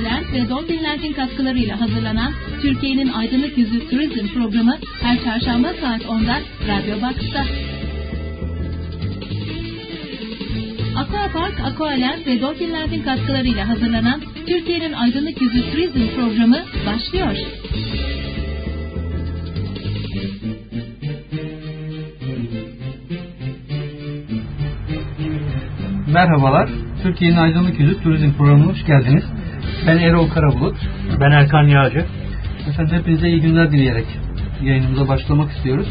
Aqualent ve Dolphin Land'in katkılarıyla hazırlanan Türkiye'nin Aydınlık Yüzü Turizm programı her çarşamba saat 10'da Radyo Box'ta. Aquapark, Aqualent ve Dolphin Land'in katkılarıyla hazırlanan Türkiye'nin Aydınlık Yüzü Turizm programı başlıyor. Merhabalar. Türkiye'nin Aydınlık Yüzü Turizm Programı'na hoş geldiniz. Ben Erol Karabulut. Ben Erkan Yağcı. Efendim hepinize iyi günler dileyerek yayınımıza başlamak istiyoruz.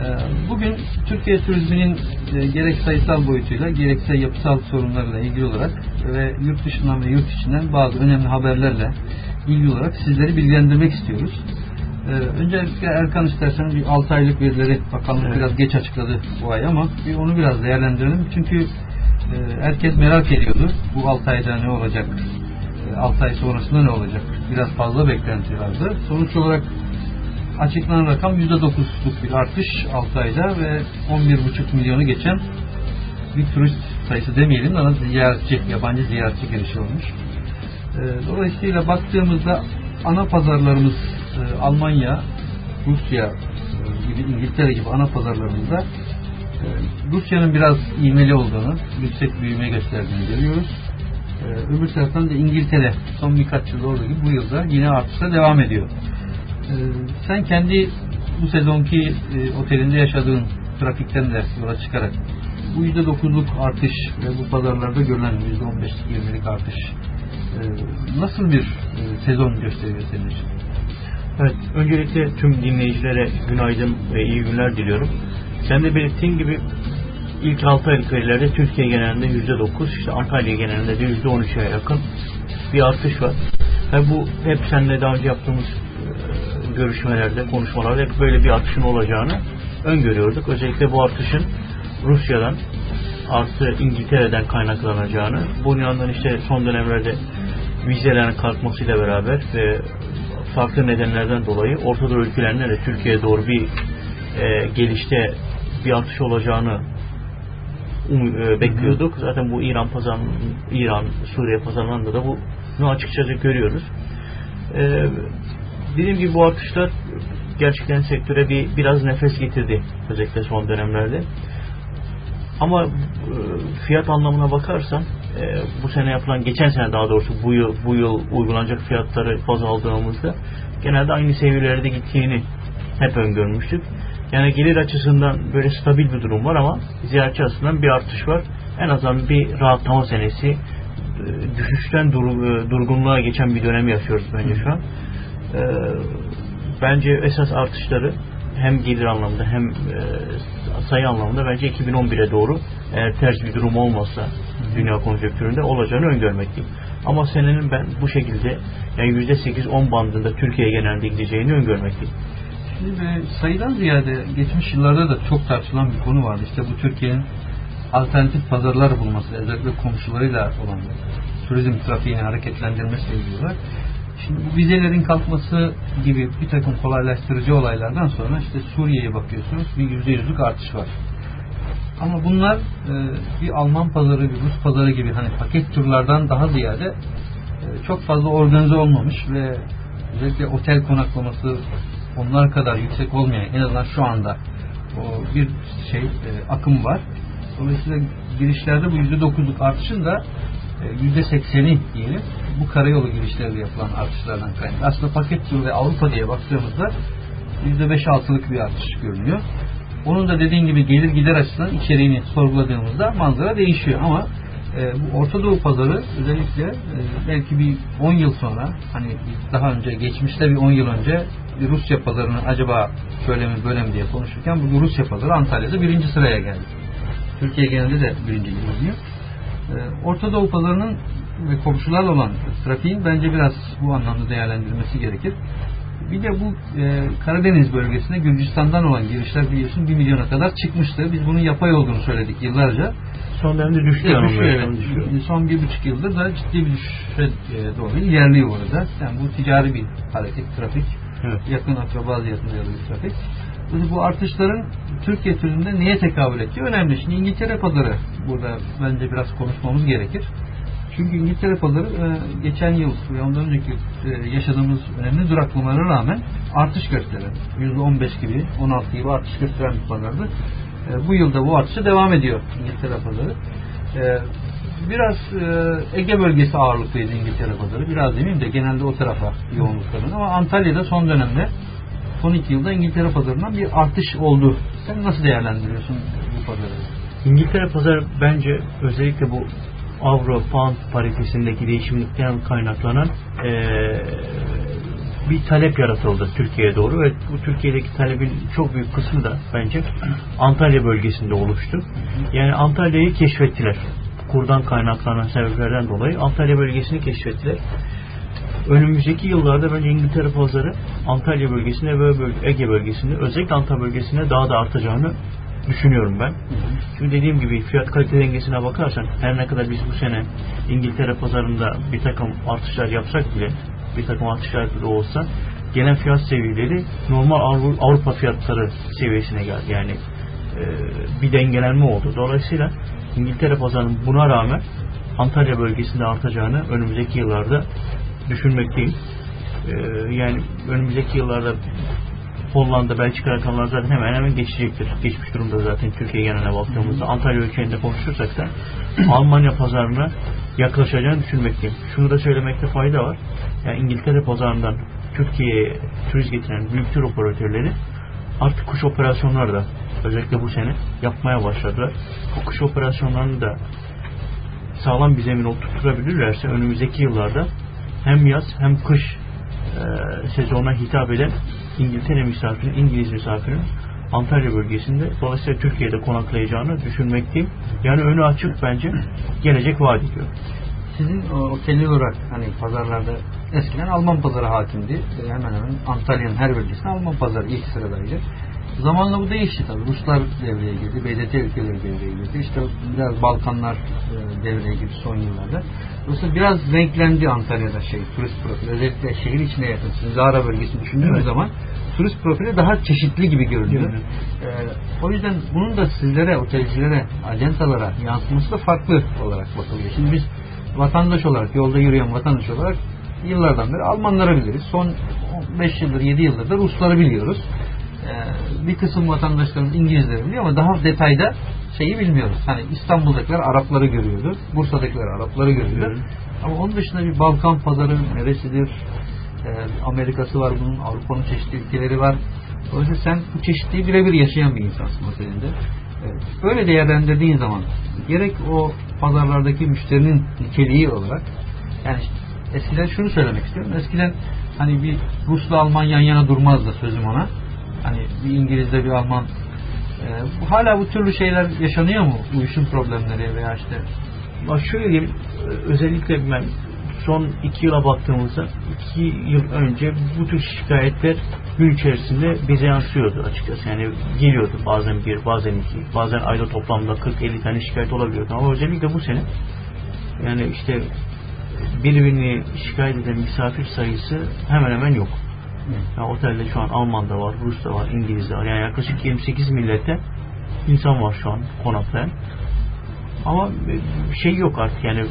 Ee, Bugün Türkiye turizminin e, gerek sayısal boyutuyla gerekse yapısal sorunlarla ilgili olarak ve yurt dışından ve yurt içinden bazı önemli haberlerle ilgili olarak sizleri bilgilendirmek istiyoruz. Ee, Öncelikle Erkan istersen bir 6 aylık verileri bakanlık Evet. biraz geç açıkladı bu ay ama bir onu biraz değerlendirelim. Çünkü e, herkes merak ediyordu. Bu 6 ayda ne olacak? 6 ay sonrasında ne olacak? Biraz fazla beklenti vardı. Sonuç olarak açıklanan rakam %9'luk bir artış 6 ayda ve 11,5 milyonu geçen bir turist sayısı demeyelim ama ziyaretçi, yabancı ziyaretçi girişi olmuş. Ee, Dolayısıyla baktığımızda ana pazarlarımız e, Almanya, Rusya e, gibi İngiltere gibi ana pazarlarımızda e, Rusya'nın biraz ivmeli olduğunu, yüksek büyüme gösterdiğini görüyoruz. Ee, Öbür taraftan da İngiltere son birkaç yıl olduğu gibi bu yılda yine artışa devam ediyor. Ee, Sen kendi bu sezonki e, otelinde yaşadığın trafikten de yola çıkarak bu %9'luk artış ve bu pazarlarda görülen %15'lik 20'lik artış e, nasıl bir e, sezon gösteriyor senin için? Evet, öncelikle tüm dinleyicilere günaydın ve iyi günler diliyorum. Sen de belirttiğin gibi ilk 6 aylık verilerde Türkiye genelinde %9, işte Antalya genelinde de %13'e yakın bir artış var. Ve bu hep seninle daha önce yaptığımız e, görüşmelerde, konuşmalarda hep böyle bir artışın olacağını öngörüyorduk. Özellikle bu artışın Rusya'dan artı İngiltere'den kaynaklanacağını, bunun yanından işte son dönemlerde vizelerin kalkmasıyla beraber ve farklı nedenlerden dolayı Orta Doğu ülkelerinde de Türkiye'ye doğru bir e, gelişte bir artış olacağını um, e, bekliyorduk. Zaten bu İran pazar, İran, Suriye pazarlarında da bunu açıkçası görüyoruz. E, dediğim gibi bu artışlar gerçekten sektöre bir biraz nefes getirdi özellikle son dönemlerde. Ama e, fiyat anlamına bakarsan e, bu sene yapılan geçen sene daha doğrusu bu yıl bu yıl uygulanacak fiyatları baz aldığımızda genelde aynı seviyelerde gittiğini hep öngörmüştük. Yani gelir açısından böyle stabil bir durum var ama ziyaretçi açısından bir artış var. En azından bir rahatlama senesi e, düşüşten dur- e, durgunluğa geçen bir dönem yaşıyoruz bence şu an. E, bence esas artışları hem gelir anlamında hem sayı anlamında bence 2011'e doğru eğer ters bir durum olmazsa dünya konjonktüründe olacağını öngörmekteyim. Ama senenin ben bu şekilde yani %8-10 bandında Türkiye genelinde gideceğini öngörmekteyim. Şimdi e, sayıdan ziyade geçmiş yıllarda da çok tartışılan bir konu vardı. İşte bu Türkiye'nin alternatif pazarlar bulması, özellikle komşularıyla olan turizm trafiğini hareketlendirmesiyle ilgili olarak. Şimdi bu vizelerin kalkması gibi bir takım kolaylaştırıcı olaylardan sonra işte Suriye'ye bakıyorsunuz bir yüzde yüzlük artış var. Ama bunlar e, bir Alman pazarı, bir Rus pazarı gibi hani paket turlardan daha ziyade e, çok fazla organize olmamış ve özellikle otel konaklaması onlar kadar yüksek olmayan en azından şu anda o bir şey e, akım var. Dolayısıyla girişlerde bu %9'luk artışın da e, %80'i diyelim bu karayolu girişleriyle yapılan artışlardan kaynaklı. Aslında paket tur ve Avrupa diye baktığımızda %5-6'lık bir artış görünüyor. Onun da dediğin gibi gelir gider açısından içeriğini sorguladığımızda manzara değişiyor ama e, bu Orta Doğu pazarı özellikle e, belki bir 10 yıl sonra hani daha önce geçmişte bir 10 yıl önce Rusya pazarını acaba şöyle mi böyle mi diye konuşurken bu Rusya pazarı Antalya'da birinci sıraya geldi. Türkiye genelinde de birinci gidiyor. E, Orta Doğu pazarının ve komşularla olan trafiğin bence biraz bu anlamda değerlendirilmesi gerekir. Bir de bu e, Karadeniz bölgesine Gürcistan'dan olan girişler biliyorsun 1 milyona kadar çıkmıştı. Biz bunun yapay olduğunu söyledik yıllarca. Son dönemde düştü Evet, yani düşüyor, evet. düşüyor. Son bir buçuk yıldır da ciddi bir düşüşe e, doğru ilerliyor orada. Yani bu ticari bir hareket, trafik. Evet. Yakın akraba ziyaretinde bir trafik. Şimdi bu artışların Türkiye turizminde neye tekabül ettiği önemli. Şimdi İngiltere pazarı burada bence biraz konuşmamız gerekir. Çünkü İngiltere pazarı e, geçen yıl ve ondan önceki e, yaşadığımız önemli duraklamalara rağmen artış gösteren, %15 gibi, 16 gibi artış gösteren bir pazardı. E, bu yılda bu artışa devam ediyor İngiltere pazarı. Biraz Ege bölgesi ağırlıklıydı İngiltere pazarı. Biraz demeyeyim de genelde o tarafa yoğunluklarını ama Antalya'da son dönemde son iki yılda İngiltere pazarından bir artış oldu. Sen nasıl değerlendiriyorsun bu pazarı? İngiltere pazarı bence özellikle bu avro pound paritesindeki değişimlikten kaynaklanan e, bir talep yaratıldı Türkiye'ye doğru ve bu Türkiye'deki talebin çok büyük kısmı da bence Antalya bölgesinde oluştu. Yani Antalya'yı keşfettiler. Kurdan kaynaklanan sebeplerden dolayı Antalya bölgesini keşfettiler. Önümüzdeki yıllarda bence İngiltere pazarı Antalya bölgesinde ve Ege bölgesinde özellikle Antalya bölgesinde daha da artacağını düşünüyorum ben. Çünkü dediğim gibi fiyat kalite dengesine bakarsan her ne kadar biz bu sene İngiltere pazarında bir takım artışlar yapsak bile bir takım artışlar bile olsa gelen fiyat seviyeleri normal Avrupa fiyatları seviyesine geldi. Yani e, bir dengelenme oldu. Dolayısıyla İngiltere pazarının buna rağmen Antalya bölgesinde artacağını önümüzdeki yıllarda düşünmekteyim. E, yani önümüzdeki yıllarda Hollanda, Belçika rakamları zaten hemen hemen geçecektir. Geçmiş durumda zaten Türkiye geneline baktığımızda. Antalya ölçeğinde konuşursak da Almanya pazarına yaklaşacağını düşünmekteyim. Şunu da söylemekte fayda var. Yani İngiltere pazarından Türkiye'ye turist getiren büyük tur operatörleri artık kuş operasyonları da özellikle bu sene yapmaya başladılar. Bu kuş operasyonlarını da sağlam bir zemin oturtturabilirlerse önümüzdeki yıllarda hem yaz hem kış sezona hitap eden İngiltere misafirin, İngiliz misafirin Antalya bölgesinde dolayısıyla Türkiye'de konaklayacağını düşünmekteyim. Yani önü açık bence gelecek vaat ediyor. Sizin otel olarak hani pazarlarda eskiden Alman pazarı hakimdi. Hemen hemen Antalya'nın her bölgesinde Alman pazarı ilk sıradaydı. Zamanla bu değişti tabii. Ruslar devreye girdi, BDT ülkeleri devreye girdi. İşte biraz Balkanlar e, devreye girdi son yıllarda. Dolayısıyla biraz renklendi Antalya'da şey, turist profili. Özellikle şehir içine yakın. Zara bölgesini düşündüğümüz evet. zaman turist profili daha çeşitli gibi görünüyor. Ee, o yüzden bunun da sizlere, otelcilere, ajantalara yansıması da farklı olarak bakılıyor. Şimdi biz vatandaş olarak, yolda yürüyen vatandaş olarak yıllardan beri Almanları biliriz. Son 5 yıldır, 7 yıldır da Rusları biliyoruz. Ee, bir kısım vatandaşlarımız İngilizleri biliyor ama daha detayda şeyi bilmiyoruz. Hani İstanbul'dakiler Arapları görüyordu. Bursa'dakiler Arapları görüyordu. Ama onun dışında bir Balkan pazarı neresidir? Ee, Amerika'sı var bunun, Avrupa'nın çeşitli ülkeleri var. Dolayısıyla sen bu çeşitliği birebir yaşayan bir insansın. Evet. Böyle değerlendirdiğin zaman gerek o pazarlardaki müşterinin niteliği olarak yani eskiden şunu söylemek istiyorum. Eskiden hani bir Rus'la Alman yan yana durmazdı sözüm ona. Hani bir İngiliz'de bir Alman e, hala bu türlü şeyler yaşanıyor mu? Uyuşum problemleri veya işte Bak şöyle diyeyim, özellikle ben son iki yıla baktığımızda iki yıl önce bu tür şikayetler gün içerisinde bize yansıyordu açıkçası. Yani geliyordu bazen bir, bazen iki, bazen ayda toplamda 40-50 tane şikayet olabiliyordu. Ama özellikle bu sene yani işte birbirini şikayet eden misafir sayısı hemen hemen yok. Yani otelde şu an Alman'da var, Rus'ta var, İngiliz'de var. Yani yaklaşık 28 millette insan var şu an konaklayan. Ama şey yok artık yani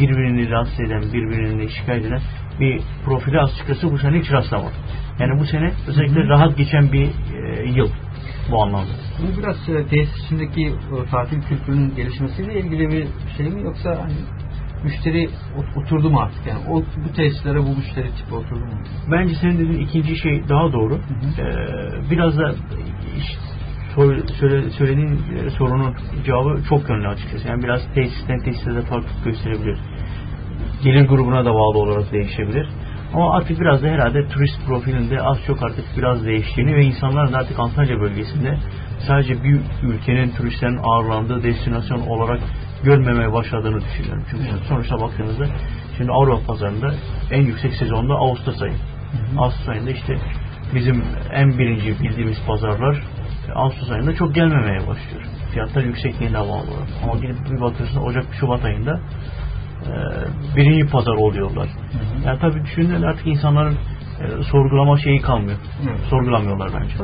birbirini rahatsız eden, birbirini şikayet eden bir profili açıkçası bu sene hiç rastlamadım. Yani bu sene özellikle Hı-hı. rahat geçen bir e, yıl bu anlamda. Bu biraz e, tesis içindeki tatil kültürünün gelişmesiyle ilgili bir şey mi yoksa hani müşteri oturdu mu artık yani o bu tesislere bu müşteri tipi oturdu mu? Bence senin dediğin ikinci şey daha doğru. Hı hı. Ee, biraz da söyle, söylediğin e, sorunun cevabı çok yönlü açıkçası. Yani biraz tesisten tesise de farklılık gösterebilir. Gelir grubuna da bağlı olarak değişebilir. Ama artık biraz da herhalde turist profilinde az çok artık biraz değiştiğini ve insanların artık Antalya bölgesinde sadece bir ülkenin turistlerin ağırlandığı destinasyon olarak görmemeye başladığını düşünüyorum. Çünkü evet. sonuçta baktığınızda şimdi Avrupa pazarında en yüksek sezonda Ağustos ayı. Hı hı. Ağustos ayında işte bizim en birinci bildiğimiz pazarlar Ağustos ayında çok gelmemeye başlıyor. Fiyatlar yüksekliğine bağlı olarak. Ama gidip bir bakıyorsun Ocak Şubat ayında e, birinci pazar oluyorlar. Hı hı. Yani tabii düşünün artık insanların e, sorgulama şeyi kalmıyor. Evet. Sorgulamıyorlar bence.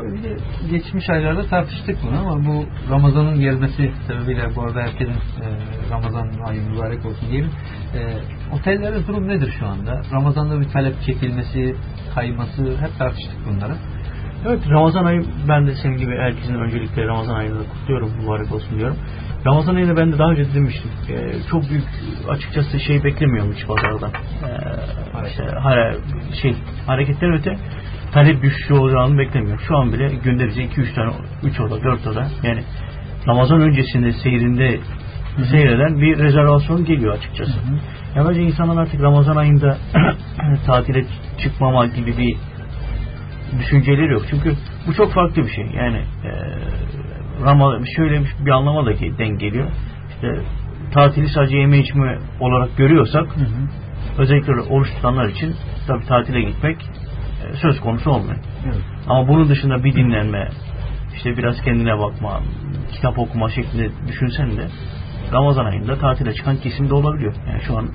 Geçmiş aylarda tartıştık bunu ama bu Ramazan'ın gelmesi sebebiyle bu arada herkesin e, Ramazan ayı mübarek olsun diyelim. E, otellerde durum nedir şu anda? Ramazan'da bir talep çekilmesi, kayması hep tartıştık bunları. Evet Ramazan ayı ben de senin gibi herkesin öncelikle Ramazan ayını kutluyorum mübarek olsun diyorum. Ramazan ayını ben de daha önce demiştim. Ee, çok büyük açıkçası şey beklemiyorum hiç pazardan. Ee, işte, hare, şey, hareketten öte talep düşüşü olacağını beklemiyorum. Şu an bile günde bize 2-3 tane 3 oda 4 oda yani Ramazan öncesinde seyrinde seyreden bir rezervasyon geliyor açıkçası. Hı hı. Ya bence insanlar artık Ramazan ayında tatile çıkmama gibi bir düşünceleri yok. Çünkü bu çok farklı bir şey. Yani e, Ramazan şöyle bir, bir anlama da denk geliyor. İşte tatili sadece yeme içme olarak görüyorsak Hı hı. özellikle oruç tutanlar için tabii tatile gitmek e, söz konusu olmuyor. Evet. Ama bunun dışında bir dinlenme, işte biraz kendine bakma, kitap okuma şeklinde düşünsen de Ramazan ayında tatile çıkan kesim de olabiliyor. Yani şu an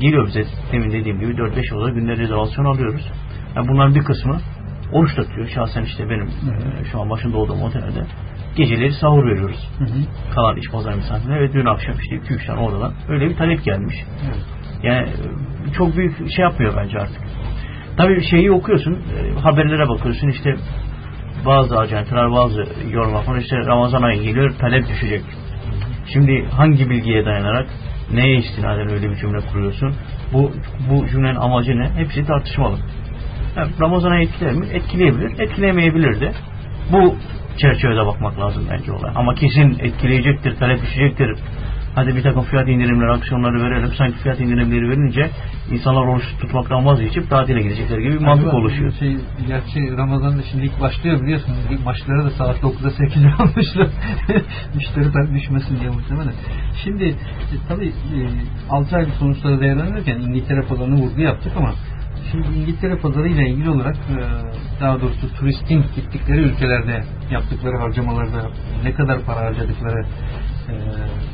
geliyor bize demin dediğim gibi 4-5 oda günde rezervasyon alıyoruz. Yani bunların bir kısmı oruç tutuyor. Şahsen işte benim e, şu an başında olduğum otelde geceleri sahur veriyoruz. Hı hı. Kalan iş pazar misafirine ve dün akşam işte 2-3 tane oradan öyle bir talep gelmiş. Evet. Yani e, çok büyük şey yapmıyor bence artık. Tabii şeyi okuyorsun, e, haberlere bakıyorsun işte bazı acentler, bazı yorum yapan işte Ramazan ayı geliyor, talep düşecek. Şimdi hangi bilgiye dayanarak neye istinaden öyle bir cümle kuruyorsun? Bu bu cümlenin amacı ne? Hepsi tartışmalı. Yani Ramazan ayı etkiler mi? Etkileyebilir, etkilemeyebilir de. Bu çerçevede bakmak lazım bence olay. Ama kesin etkileyecektir, talep düşecektir. Hadi bir takım fiyat indirimleri, aksiyonları verelim. Sanki fiyat indirimleri verince insanlar oruç tutmaktan vazgeçip tatile gidecekler gibi bir mantık Tabii, oluşuyor. Şey, gerçi Ramazan'da şimdi ilk başlıyor biliyorsun. Lig maçları da saat 9'da 8'de almışlar. Müşteri tabii düşmesin diye muhtemelen. Şimdi e, tabii e, 6 aylık sonuçları değerlendirirken İngiltere pazarını vurgu yaptık ama şimdi İngiltere pazarı ile ilgili olarak e, daha doğrusu turistin gittikleri ülkelerde yaptıkları harcamalarda ne kadar para harcadıkları e,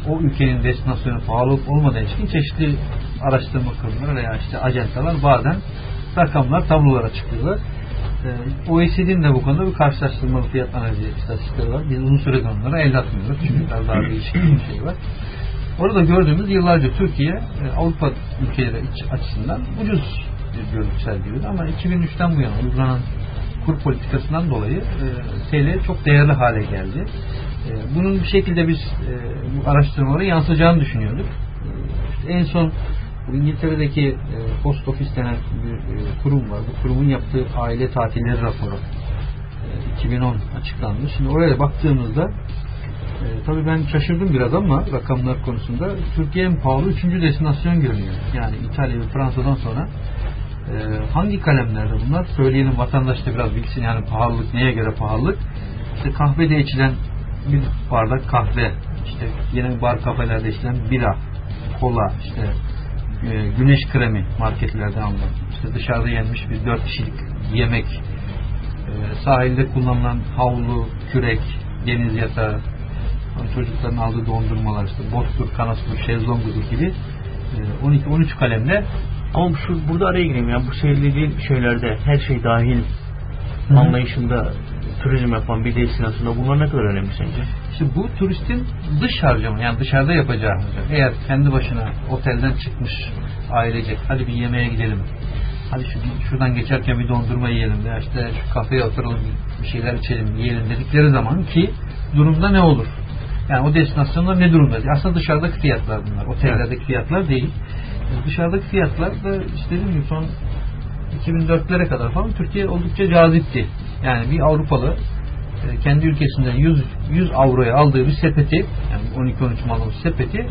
o ülkenin destinasyonu pahalı olup olmadığı için çeşitli araştırma kurumları veya işte ajantalar bazen rakamlar tablolara çıkıyorlar. Ee, OECD'nin de bu konuda bir karşılaştırmalı fiyat analizi istatistikleri var. Biz uzun süredir onlara el atmıyoruz. Çünkü biraz daha değişik bir şey var. Orada gördüğümüz yıllarca Türkiye e, Avrupa ülkeleri açısından ucuz bir görüntü sergiliyordu. Ama 2003'ten bu yana uygulanan kur politikasından dolayı e, TL çok değerli hale geldi. E, bunun bir şekilde biz e, bu araştırmalara yansıyacağını düşünüyorduk. E, en son İngiltere'deki e, Post Office denen bir e, kurum var. Bu kurumun yaptığı aile tatilleri raporu e, 2010 açıklandı. Şimdi oraya baktığımızda e, tabii ben şaşırdım biraz ama rakamlar konusunda Türkiye en pahalı üçüncü destinasyon görünüyor. Yani İtalya ve Fransa'dan sonra e, hangi kalemlerde bunlar? Söyleyelim vatandaş da biraz bilsin yani pahalılık neye göre pahalılık? İşte kahvede içilen bir bardak kahve, işte yine bar kafelerde içilen bira, kola, işte e, güneş kremi marketlerde alınan, işte dışarıda yenmiş bir dört kişilik yemek, e, sahilde kullanılan havlu, kürek, deniz yatağı, çocukların aldığı dondurmalar, işte bottur, kanastur, şezlongudur gibi e, 12-13 kalemle Ama şu burada araya gireyim ya bu söylediğin şeylerde her şey dahil Hı. anlayışında turizm yapan bir destinasyonda bunlar ne kadar önemli sence? İşte bu turistin dış harcama yani dışarıda yapacağı harcama. Eğer kendi başına otelden çıkmış ailecek hadi bir yemeğe gidelim. Hadi şu, şuradan geçerken bir dondurma yiyelim veya işte şu kafeye oturalım bir şeyler içelim yiyelim dedikleri zaman ki durumda ne olur? Yani o destinasyonda ne durumda? Aslında dışarıdaki fiyatlar bunlar. Otellerdeki fiyatlar değil. Dışarıdaki fiyatlar da işte dediğim gibi son 2004'lere kadar falan Türkiye oldukça cazipti. Yani bir Avrupalı e, kendi ülkesinden 100, 100 avroya aldığı bir sepeti yani 12-13 malın sepeti e,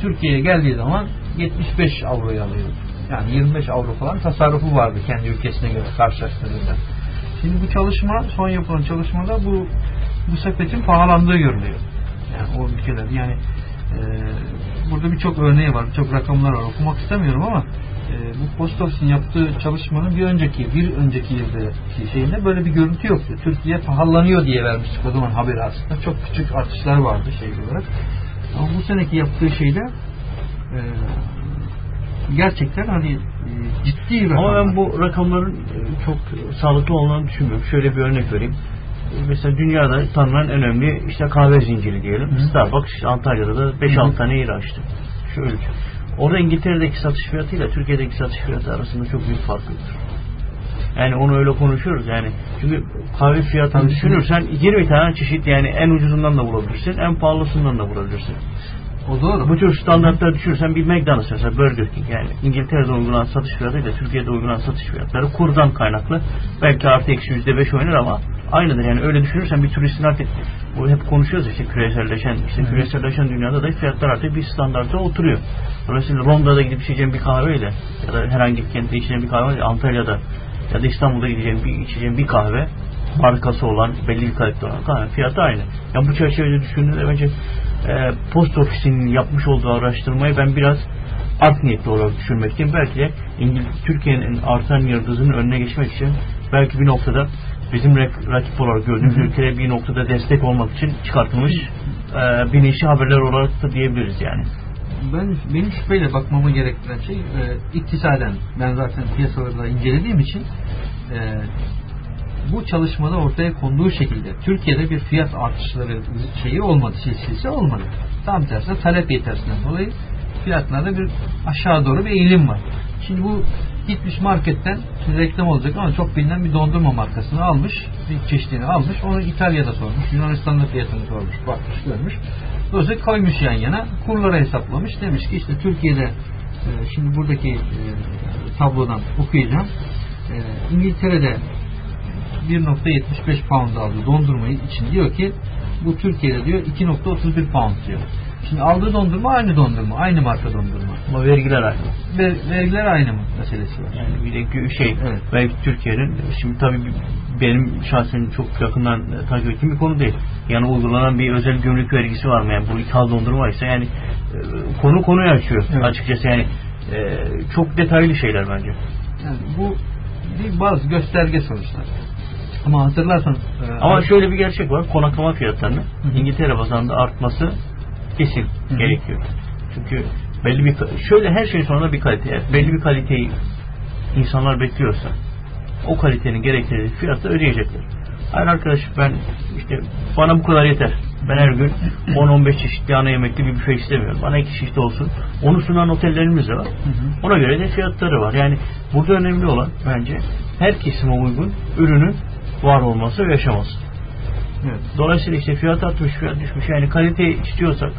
Türkiye'ye geldiği zaman 75 avroya alıyordu. Yani 25 avro falan tasarrufu vardı kendi ülkesine göre karşılaştırdığında. Şimdi bu çalışma, son yapılan çalışmada bu bu sepetin pahalandığı görülüyor. Yani o ülkeler yani e, burada birçok örneği var, birçok rakamlar var. Okumak istemiyorum ama e, bu Post Office'in yaptığı çalışmanın bir önceki bir önceki yıldaki şeyinde böyle bir görüntü yoktu. Türkiye pahalanıyor diye vermiştik o zaman haberi aslında. Çok küçük artışlar vardı şey olarak. Ama bu seneki yaptığı şeyde e, gerçekten hani e, ciddi Ama rakamlar. ben bu rakamların e, çok sağlıklı olduğunu düşünmüyorum. Şöyle bir örnek vereyim. Mesela dünyada tanınan en önemli işte kahve zinciri diyelim. Hı. Starbucks işte Antalya'da da Hı 5-6 hı. tane yer açtı. Şöyle. Orada İngiltere'deki satış fiyatıyla Türkiye'deki satış fiyatı arasında çok büyük fark yoktur. Yani onu öyle konuşuyoruz yani. Çünkü kahve fiyatını düşünürsen 20 tane çeşit yani en ucuzundan da bulabilirsin, en pahalısından da bulabilirsin. o doğru. Bu tür standartları düşürürsen bir McDonald's mesela Burger King yani İngiltere'de uygulanan satış fiyatıyla Türkiye'de uygulanan satış fiyatları kurdan kaynaklı. Belki artı eksi yüzde beş oynar ama aynıdır yani öyle düşünürsen bir turistin artık bu hep konuşuyoruz işte küreselleşen işte hı. küreselleşen dünyada da fiyatlar artık bir standarta oturuyor. Dolayısıyla Londra'da gidip içeceğin bir kahveyle ya da herhangi bir kentte içeceğin bir kahveyle Antalya'da ya da İstanbul'da gideceğin bir içeceğin bir kahve markası olan belli bir kalite olan kahve fiyatı aynı. Ya bu çerçevede düşündüğünde bence e, post ofisinin yapmış olduğu araştırmayı ben biraz art niyetli olarak düşünmekteyim. Belki de İngiliz, Türkiye'nin artan yıldızının önüne geçmek için belki bir noktada bizim rak- rakip olarak gördüğümüz ülkelere bir noktada destek olmak için çıkartılmış e, bilinçli haberler olarak da diyebiliriz yani. Ben benim şüpheyle bakmamı gerektiren şey e, iktisaden. Ben zaten piyasaları da incelediğim için e, bu çalışmada ortaya konduğu şekilde Türkiye'de bir fiyat artışları şeyi olmadı, silsilesi olmadı. Tam tersine talep yetersinden dolayı fiyatlarda bir aşağı doğru bir eğilim var. Şimdi bu gitmiş marketten reklam olacak ama çok bilinen bir dondurma markasını almış, bir çeşidini almış, onu İtalya'da sormuş, Yunanistan'da fiyatını sormuş, bakmış, görmüş. Dolayısıyla koymuş yan yana, kurları hesaplamış. Demiş ki işte Türkiye'de e, şimdi buradaki e, tablodan okuyacağım. E, İngiltere'de 1.75 pound aldı dondurmayı için diyor ki bu Türkiye'de diyor 2.31 pound diyor. Şimdi aldığı dondurma aynı dondurma, aynı marka dondurma. Ama vergiler aynı. Ve vergiler aynı mı meselesi var. Yani bir de şey Evet. belki Türkiye'nin şimdi tabii benim şahsen çok yakından takip ettiğim bir konu değil. Yani uygulanan bir özel gümrük vergisi var mı? Yani bu ithal dondurma ise yani e, konu konuyu açıyor Evet. açıkçası yani e, çok detaylı şeyler bence. Yani bu bir bazı gösterge sonuçlar. Ama hatırlarsan e, Ama şöyle bir gerçek var. Konaklama fiyatlarının. İngiltere bazında artması kesin hı. gerekiyor. Çünkü belli bir şöyle her şey sonunda bir kalite. Belli bir kaliteyi insanlar bekliyorsa o kalitenin gerektiği fiyatı ödeyecekler. Hayır arkadaş ben işte bana bu kadar yeter. Ben her gün 10-15 çeşitli ana yemekli bir büfe istemiyorum. Bana iki çeşit olsun. Onu sunan otellerimiz de var. Ona göre de fiyatları var. Yani burada önemli olan bence her kesime uygun ürünün var olması ve yaşaması. Evet. Dolayısıyla işte fiyat artmış, fiyat düşmüş. Yani kalite istiyorsak,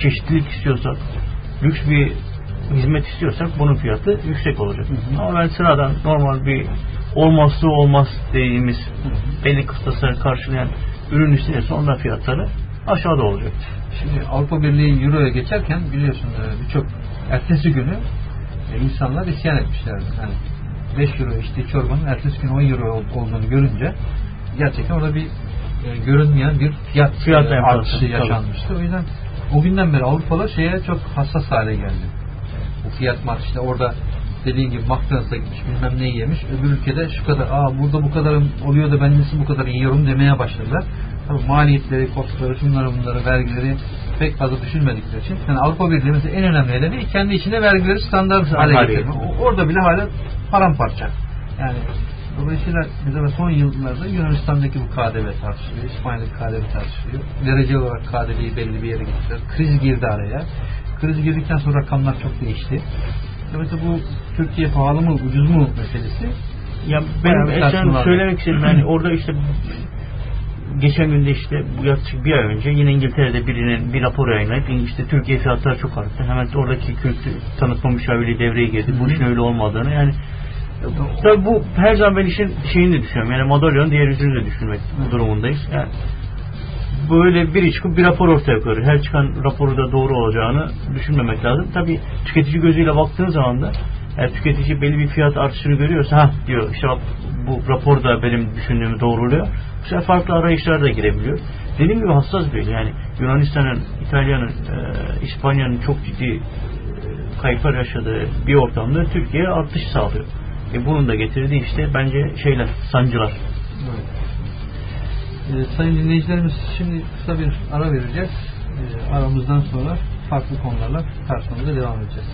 çeşitlilik istiyorsak, lüks bir hizmet istiyorsak bunun fiyatı yüksek olacak. Hı hı. Ama ben sıradan normal bir olmazsa olmaz dediğimiz belli kıstasları karşılayan ürün isterse ondan fiyatları aşağıda olacak. Şimdi Avrupa Birliği Euro'ya geçerken biliyorsun e, birçok ertesi günü e, insanlar isyan etmişler. Yani 5 euro içtiği çorbanın ertesi gün 10 euro ol- olduğunu görünce gerçekten orada bir e, görünmeyen bir fiyat, Fiyat e, artışı tabii. yaşanmıştı. O yüzden o günden beri Avrupalı şeye çok hassas hale geldi. Bu fiyat marş işte orada dediğin gibi McDonald's'a gitmiş bilmem ne yemiş. Öbür ülkede şu kadar aa burada bu kadar oluyor da ben nasıl bu kadar yiyorum demeye başladılar. Tabii maliyetleri, kostları, şunları bunları, vergileri pek fazla düşünmedikleri için. Yani Avrupa Birliği mesela en önemli hedefi kendi içinde vergileri standart hale getirme. Orada bile hala paramparça. Yani dolayısıyla mesela son yıllarda Yunanistan'daki bu KDV tartışılıyor, İspanya'daki KDV tartışılıyor. Derece olarak KDV'yi belli bir yere getirdiler. Kriz girdi araya. Kriz girdikten sonra rakamlar çok değişti. Dolayısıyla bu Türkiye pahalı mı, ucuz mu meselesi Ya benim esen söylemek istediğim yani orada işte geçen günde işte yaklaşık bir ay önce yine İngiltere'de birinin bir rapor yayınlayıp işte Türkiye fiyatları çok arttı. Hemen oradaki kültür tanıtma müşavirliği devreye girdi. Bu işin öyle olmadığını yani tabi bu her zaman ben işin şeyini de düşünüyorum. Yani madalyonun diğer yüzünü de düşünmek durumundayız. Yani böyle bir çıkıp bir rapor ortaya koyuyor. Her çıkan raporu da doğru olacağını düşünmemek lazım. Tabi tüketici gözüyle baktığın zaman da eğer tüketici belli bir fiyat artışını görüyorsa ha diyor işte bak bu rapor da benim düşündüğümü doğruluyor. Bu sefer farklı arayışlar da girebiliyor. Dediğim gibi hassas bir yani Yunanistan'ın, İtalya'nın, e, İspanya'nın çok ciddi e, kayıplar yaşadığı bir ortamda Türkiye artış sağlıyor. E bunun da getirdiği işte bence şeyler, sancılar. Evet. Ee, sayın dinleyicilerimiz şimdi kısa bir ara vereceğiz. Ee, aramızdan sonra farklı konularla karşımıza devam edeceğiz.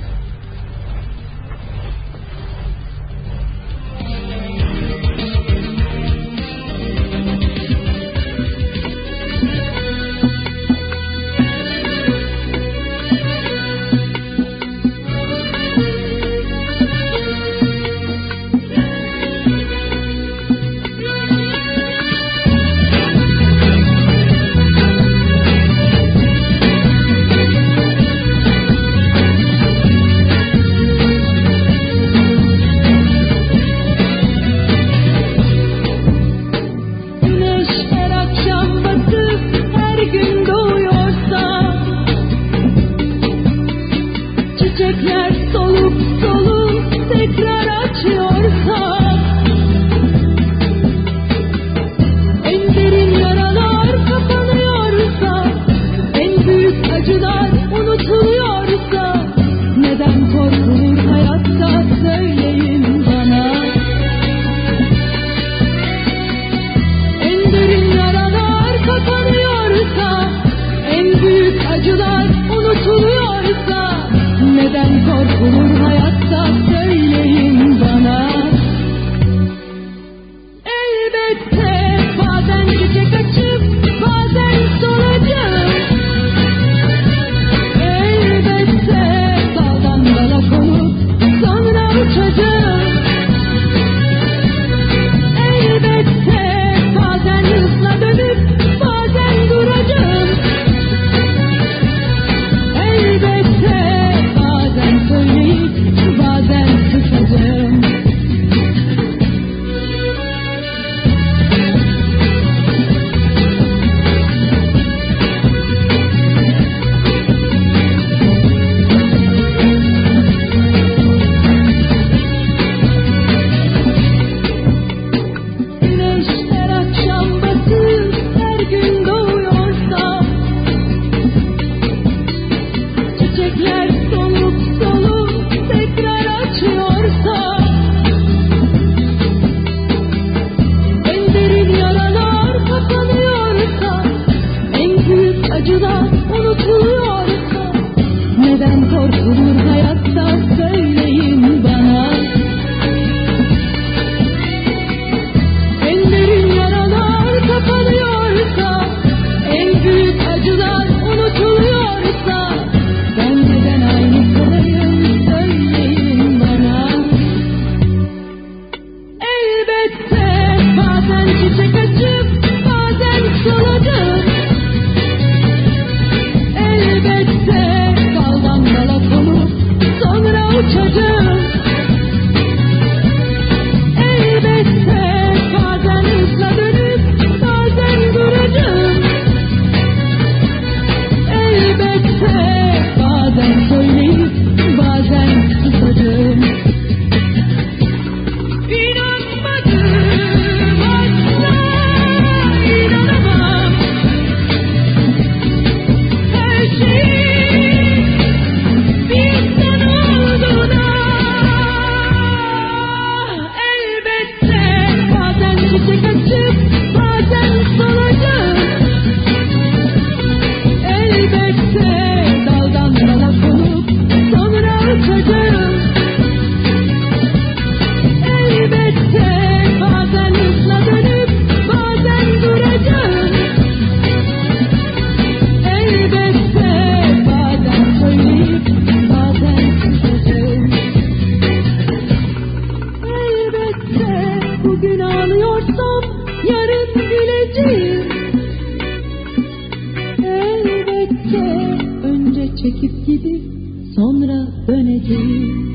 Döneceğim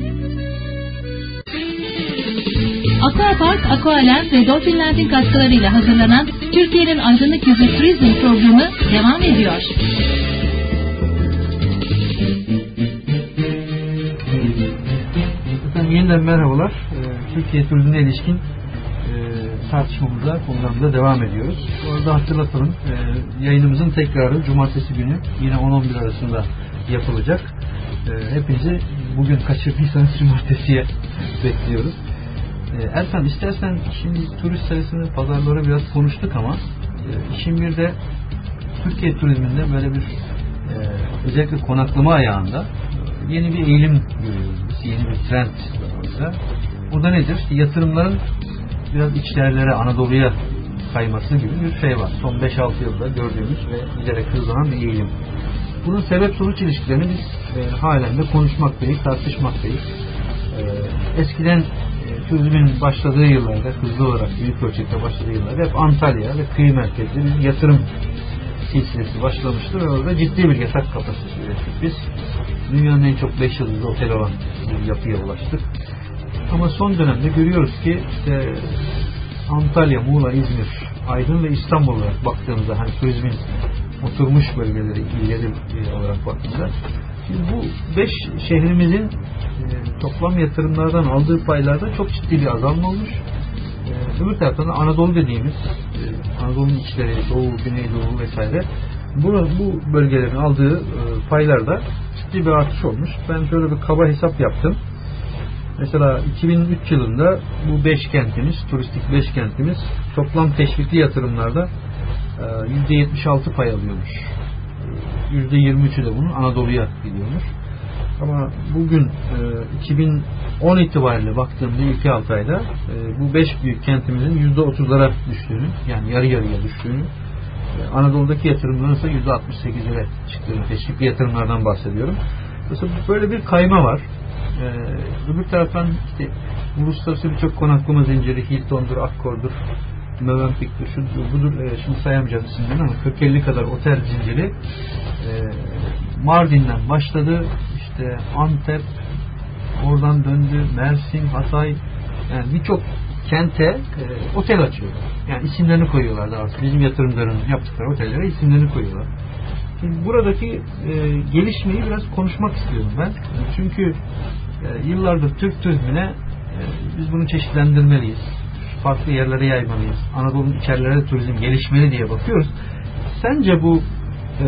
Aquapark, Aqualens ve Dolphinland'in katkılarıyla hazırlanan Türkiye'nin Aydınlık Yüzü Turizm Programı devam ediyor. Efendim yeniden merhabalar. Ee, Türkiye turizmine ilişkin e, tartışmamıza, konularımıza devam ediyoruz. Bu arada hatırlatalım. e, yayınımızın tekrarı cumartesi günü yine 10-11 arasında yapılacak. E, hepinizi bugün kaçırdıysanız cumartesiye bekliyoruz. E, Erkan istersen şimdi turist sayısını pazarlara biraz konuştuk ama e, işin bir de Türkiye turizminde böyle bir e, özellikle konaklama ayağında e, yeni bir eğilim görüyoruz. Yeni bir trend var. O da nedir? Yatırımların biraz içlerlere, Anadolu'ya kayması gibi bir şey var. Son 5-6 yılda gördüğümüz ve giderek hızlanan bir eğilim. Bunun sebep sonuç ilişkilerini biz e, halen de konuşmaktayız, tartışmaktayız. E, eskiden e, turizmin başladığı yıllarda, hızlı olarak büyük ölçekte başladığı yıllarda hep Antalya ve kıyı merkezli yatırım silsilesi başlamıştır ve orada ciddi bir yatak kapasitesi ürettik biz. Dünyanın en çok 5 yıldızlı otel olan bir yapıya ulaştık. Ama son dönemde görüyoruz ki işte Antalya, Muğla, İzmir, Aydın ve İstanbul olarak baktığımızda hani turizmin oturmuş bölgeleri, illeri e, olarak baktığımızda şimdi bu 5 şehrimizin e, toplam yatırımlardan aldığı paylarda çok ciddi bir azalma olmuş. E, öbür taraftan Anadolu dediğimiz e, Anadolu'nun içleri, Doğu, Güneydoğu vesaire bu, bu bölgelerin aldığı paylarda ciddi bir artış olmuş. Ben şöyle bir kaba hesap yaptım. Mesela 2003 yılında bu 5 kentimiz, turistik 5 kentimiz toplam teşvikli yatırımlarda e, %76 pay alıyormuş. %23'ü de bunun Anadolu'ya gidiyormuş. Ama bugün e, 2010 itibariyle baktığımda ilk 6 ayda e, bu 5 büyük kentimizin %30'lara düştüğünü yani yarı yarıya düştüğünü e, Anadolu'daki yatırımların ise %68'lere çıktığını teşvikli yatırımlardan bahsediyorum. Mesela böyle bir kayma var. Öbür taraftan işte uluslararası birçok konaklama zinciri Hilton'dur, Accor'dur, Mövenpik'tir, şudur, budur, e, şimdi sayamayacağız isimlerini ama 40-50 kadar otel zinciri e, Mardin'den başladı, işte Antep, oradan döndü, Mersin, Hatay, yani birçok kente e, otel açıyorlar. Yani isimlerini koyuyorlar artık. Bizim yatırımcıların yaptıkları otellere isimlerini koyuyorlar. Şimdi buradaki e, gelişmeyi biraz konuşmak istiyorum ben. Çünkü e, yıllardır Türk turizmine e, biz bunu çeşitlendirmeliyiz. Farklı yerlere yaymalıyız. Anadolu'nun içerilerde turizm gelişmeli diye bakıyoruz. Sence bu e,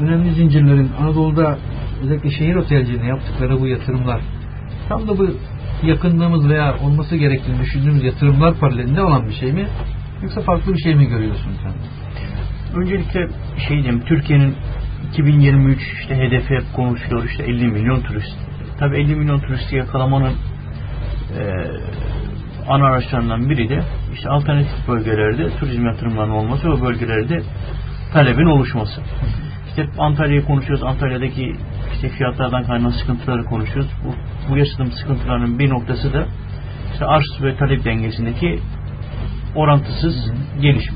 önemli zincirlerin Anadolu'da özellikle şehir otelciliğine yaptıkları bu yatırımlar tam da bu yakınlığımız veya olması gerektiğini düşündüğümüz yatırımlar paralelinde olan bir şey mi? Yoksa farklı bir şey mi görüyorsun sen? Öncelikle şey diyeyim, Türkiye'nin 2023 işte hedefi hep konuşuyor işte 50 milyon turist. Tabi 50 milyon turisti yakalamanın e, ana araçlarından biri de işte alternatif bölgelerde turizm yatırımlarının olması ve bölgelerde talebin oluşması. İşte Antalya'yı konuşuyoruz. Antalya'daki işte fiyatlardan kaynağı sıkıntıları konuşuyoruz. Bu, bu yaşadığım sıkıntıların bir noktası da işte arz ve talep dengesindeki orantısız gelişim.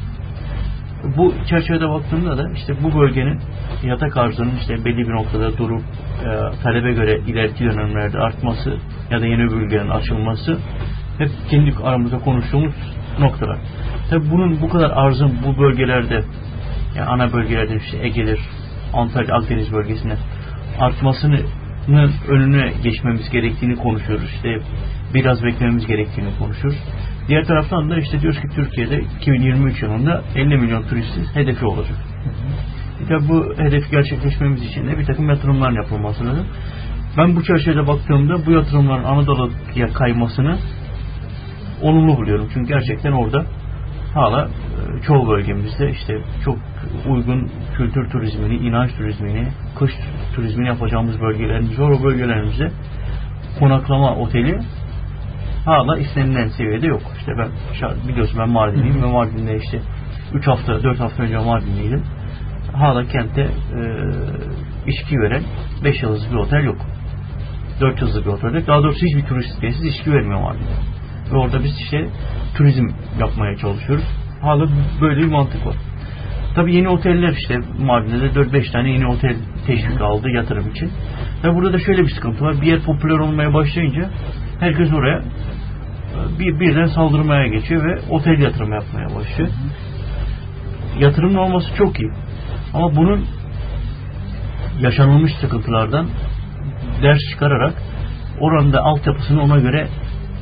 Bu çerçevede baktığımda da işte bu bölgenin yatak arzının işte belli bir noktada durup e, talebe göre ileriki dönemlerde artması ya da yeni bölgelerin açılması hep kendi aramızda konuştuğumuz noktalar. Tabi bunun bu kadar arzın bu bölgelerde yani ana bölgelerde işte Ege'dir, Antalya, Akdeniz bölgesine artmasını önüne geçmemiz gerektiğini konuşuyoruz. İşte biraz beklememiz gerektiğini konuşuyoruz. Diğer taraftan da işte diyoruz ki Türkiye'de 2023 yılında 50 milyon turistin hedefi olacak. İşte bu hedefi gerçekleşmemiz için de bir takım yatırımlar yapılması lazım. Ben bu çerçevede baktığımda bu yatırımların Anadolu'ya kaymasını olumlu buluyorum. Çünkü gerçekten orada hala e, çoğu bölgemizde işte çok uygun kültür turizmini, inanç turizmini, kış turizmini yapacağımız bölgelerimiz var. O bölgelerimizde konaklama oteli hala istenilen seviyede yok. İşte ben biliyorsun ben Mardinliyim ve Mardin'de işte 3 hafta 4 hafta önce Mardin'deydim. Hala kentte e, içki veren 5 yıldızlı bir otel yok. 4 yıldızlı bir otel yok. Daha doğrusu hiçbir turist tesis içki vermiyor Mardin'de. Ve orada biz işte turizm yapmaya çalışıyoruz. Hala böyle bir mantık var. Tabii yeni oteller işte Mardin'de de 4-5 tane yeni otel teşvik aldı yatırım için. Ve burada da şöyle bir sıkıntı var. Bir yer popüler olmaya başlayınca herkes oraya e, bir, birden saldırmaya geçiyor ve otel yatırım yapmaya başlıyor. Yatırımın olması çok iyi. Ama bunun yaşanılmış sıkıntılardan ders çıkararak oranda altyapısını ona göre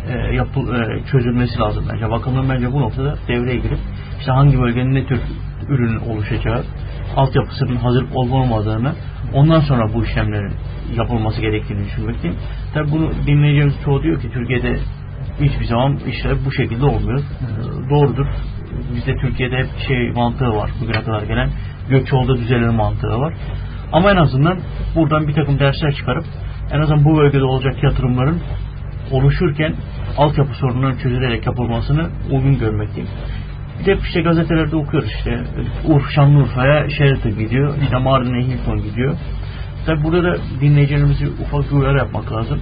e, yapı, e, çözülmesi lazım bence. Bakımdan bence bu noktada devreye girip işte hangi bölgenin ne tür ürünün oluşacağı, altyapısının hazır olup olmadığını ondan sonra bu işlemlerin yapılması gerektiğini düşünmekteyim. Tabi bunu dinleyeceğimiz çoğu diyor ki Türkiye'de hiçbir zaman işler bu şekilde olmuyor. E, doğrudur. Bizde Türkiye'de hep şey mantığı var bugüne kadar gelen Gökçeoğlu'da düzelir mantığı var. Ama en azından buradan bir takım dersler çıkarıp en azından bu bölgede olacak yatırımların oluşurken altyapı sorunlarının çözülerek yapılmasını uygun görmekteyim. Bir de işte gazetelerde okuyoruz işte Urf, Şanlıurfa'ya Sheraton gidiyor, işte Mardin'e Hilton gidiyor. Tabi burada da dinleyicilerimizi ufak bir uyarı yapmak lazım.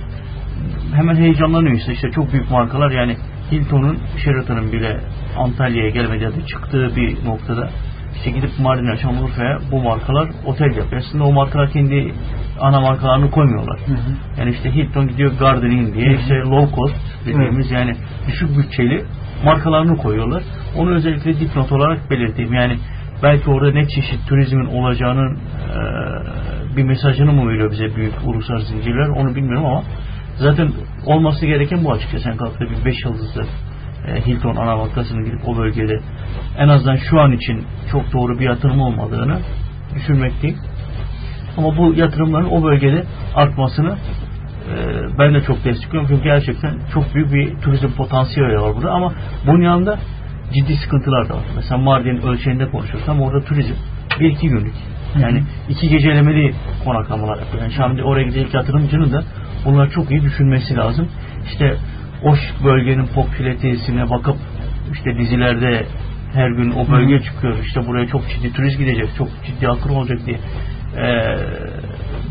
Hemen heyecanlanıyorsa işte çok büyük markalar yani Hilton'un, Sheraton'un bile Antalya'ya gelmedi ya da çıktığı bir noktada işte gidip Mardin'e, Şanlıurfa'ya bu markalar otel yapıyor. Aslında o markalar kendi ana markalarını koymuyorlar. Hı hı. Yani işte Hilton gidiyor Gardening diye hı hı. işte low cost dediğimiz hı. yani düşük bütçeli markalarını koyuyorlar. Onu özellikle dipnot olarak belirteyim. Yani belki orada ne çeşit turizmin olacağının e, bir mesajını mı veriyor bize büyük uluslararası zincirler onu bilmiyorum ama zaten olması gereken bu açıkçası. Sen kalkıp bir 5 yıldızlı Hilton ana markasını gidip o bölgede en azından şu an için çok doğru bir yatırım olmadığını düşünmekteyim. Ama bu yatırımların o bölgede artmasını e, ben de çok destekliyorum. Çünkü gerçekten çok büyük bir turizm potansiyeli var burada. Ama bunun yanında ciddi sıkıntılar da var. Mesela Mardin ölçeğinde konuşursam orada turizm bir iki günlük. Yani iki gecelemeli konaklamalar yapıyor. Yani şimdi oraya gidecek yatırımcının da bunları çok iyi düşünmesi lazım. İşte o bölgenin popülaritesine bakıp işte dizilerde her gün o bölge çıkıyor. İşte buraya çok ciddi turist gidecek, çok ciddi akır olacak diye e,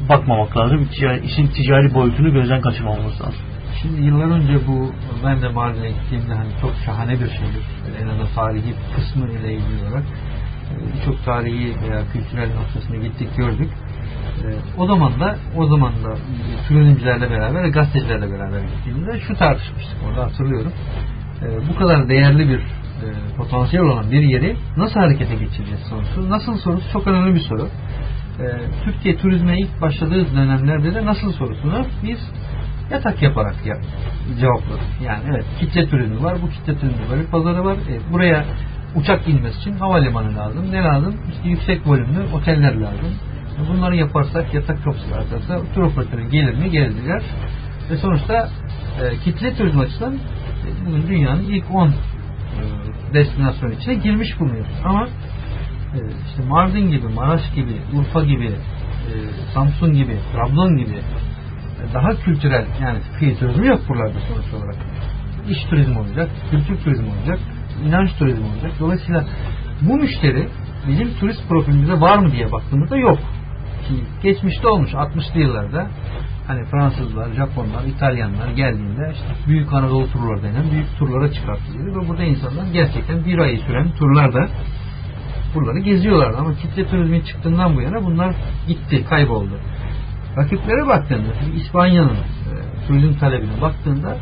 bakmamak lazım. İşin ticari boyutunu gözden kaçırmamamız lazım. Şimdi yıllar önce bu ben de Mardin'e gittiğimde hani çok şahane bir şeydir. En azından tarihi kısmı ile ilgili olarak e, birçok tarihi veya kültürel noktasına gittik gördük. E, o zaman da o zaman da turizmcilerle beraber gazetecilerle beraber gittiğimde şu tartışmıştık orada hatırlıyorum. E, bu kadar değerli bir potansiyel olan bir yeri nasıl harekete geçireceğiz sorusu. Nasıl sorusu çok önemli bir soru. Türkiye turizme ilk başladığı dönemlerde de nasıl sorusunu biz yatak yaparak yap, cevapladık. Yani evet kitle turizmi var. Bu kitle turizmi böyle pazarı var. E, buraya uçak inmesi için havalimanı lazım. Ne lazım? İşte yüksek volümlü oteller lazım. Bunları yaparsak yatak çok artarsa tur operatörü gelir mi? Gelir. Ve sonuçta e, kitle turizm açısından e, bugün dünyanın ilk 10 e, destinasyon içine girmiş bulunuyoruz. Ama e, işte Mardin gibi, Maraş gibi, Urfa gibi, e, Samsun gibi, Trabzon gibi e, daha kültürel yani kıyı turizmi yok buralarda sonuç olarak. İş turizmi olacak, kültür turizmi olacak, inanç turizmi olacak. Dolayısıyla bu müşteri bizim turist profilimizde var mı diye baktığımızda yok. Ki geçmişte olmuş 60'lı yıllarda hani Fransızlar, Japonlar, İtalyanlar geldiğinde işte büyük Anadolu turları denen büyük turlara çıkartılıyor ve burada insanlar gerçekten bir ayı süren turlarda buraları geziyorlardı ama kitle turizmi çıktığından bu yana bunlar gitti, kayboldu. Rakiplere baktığında, İspanya'nın e, turizm talebine baktığında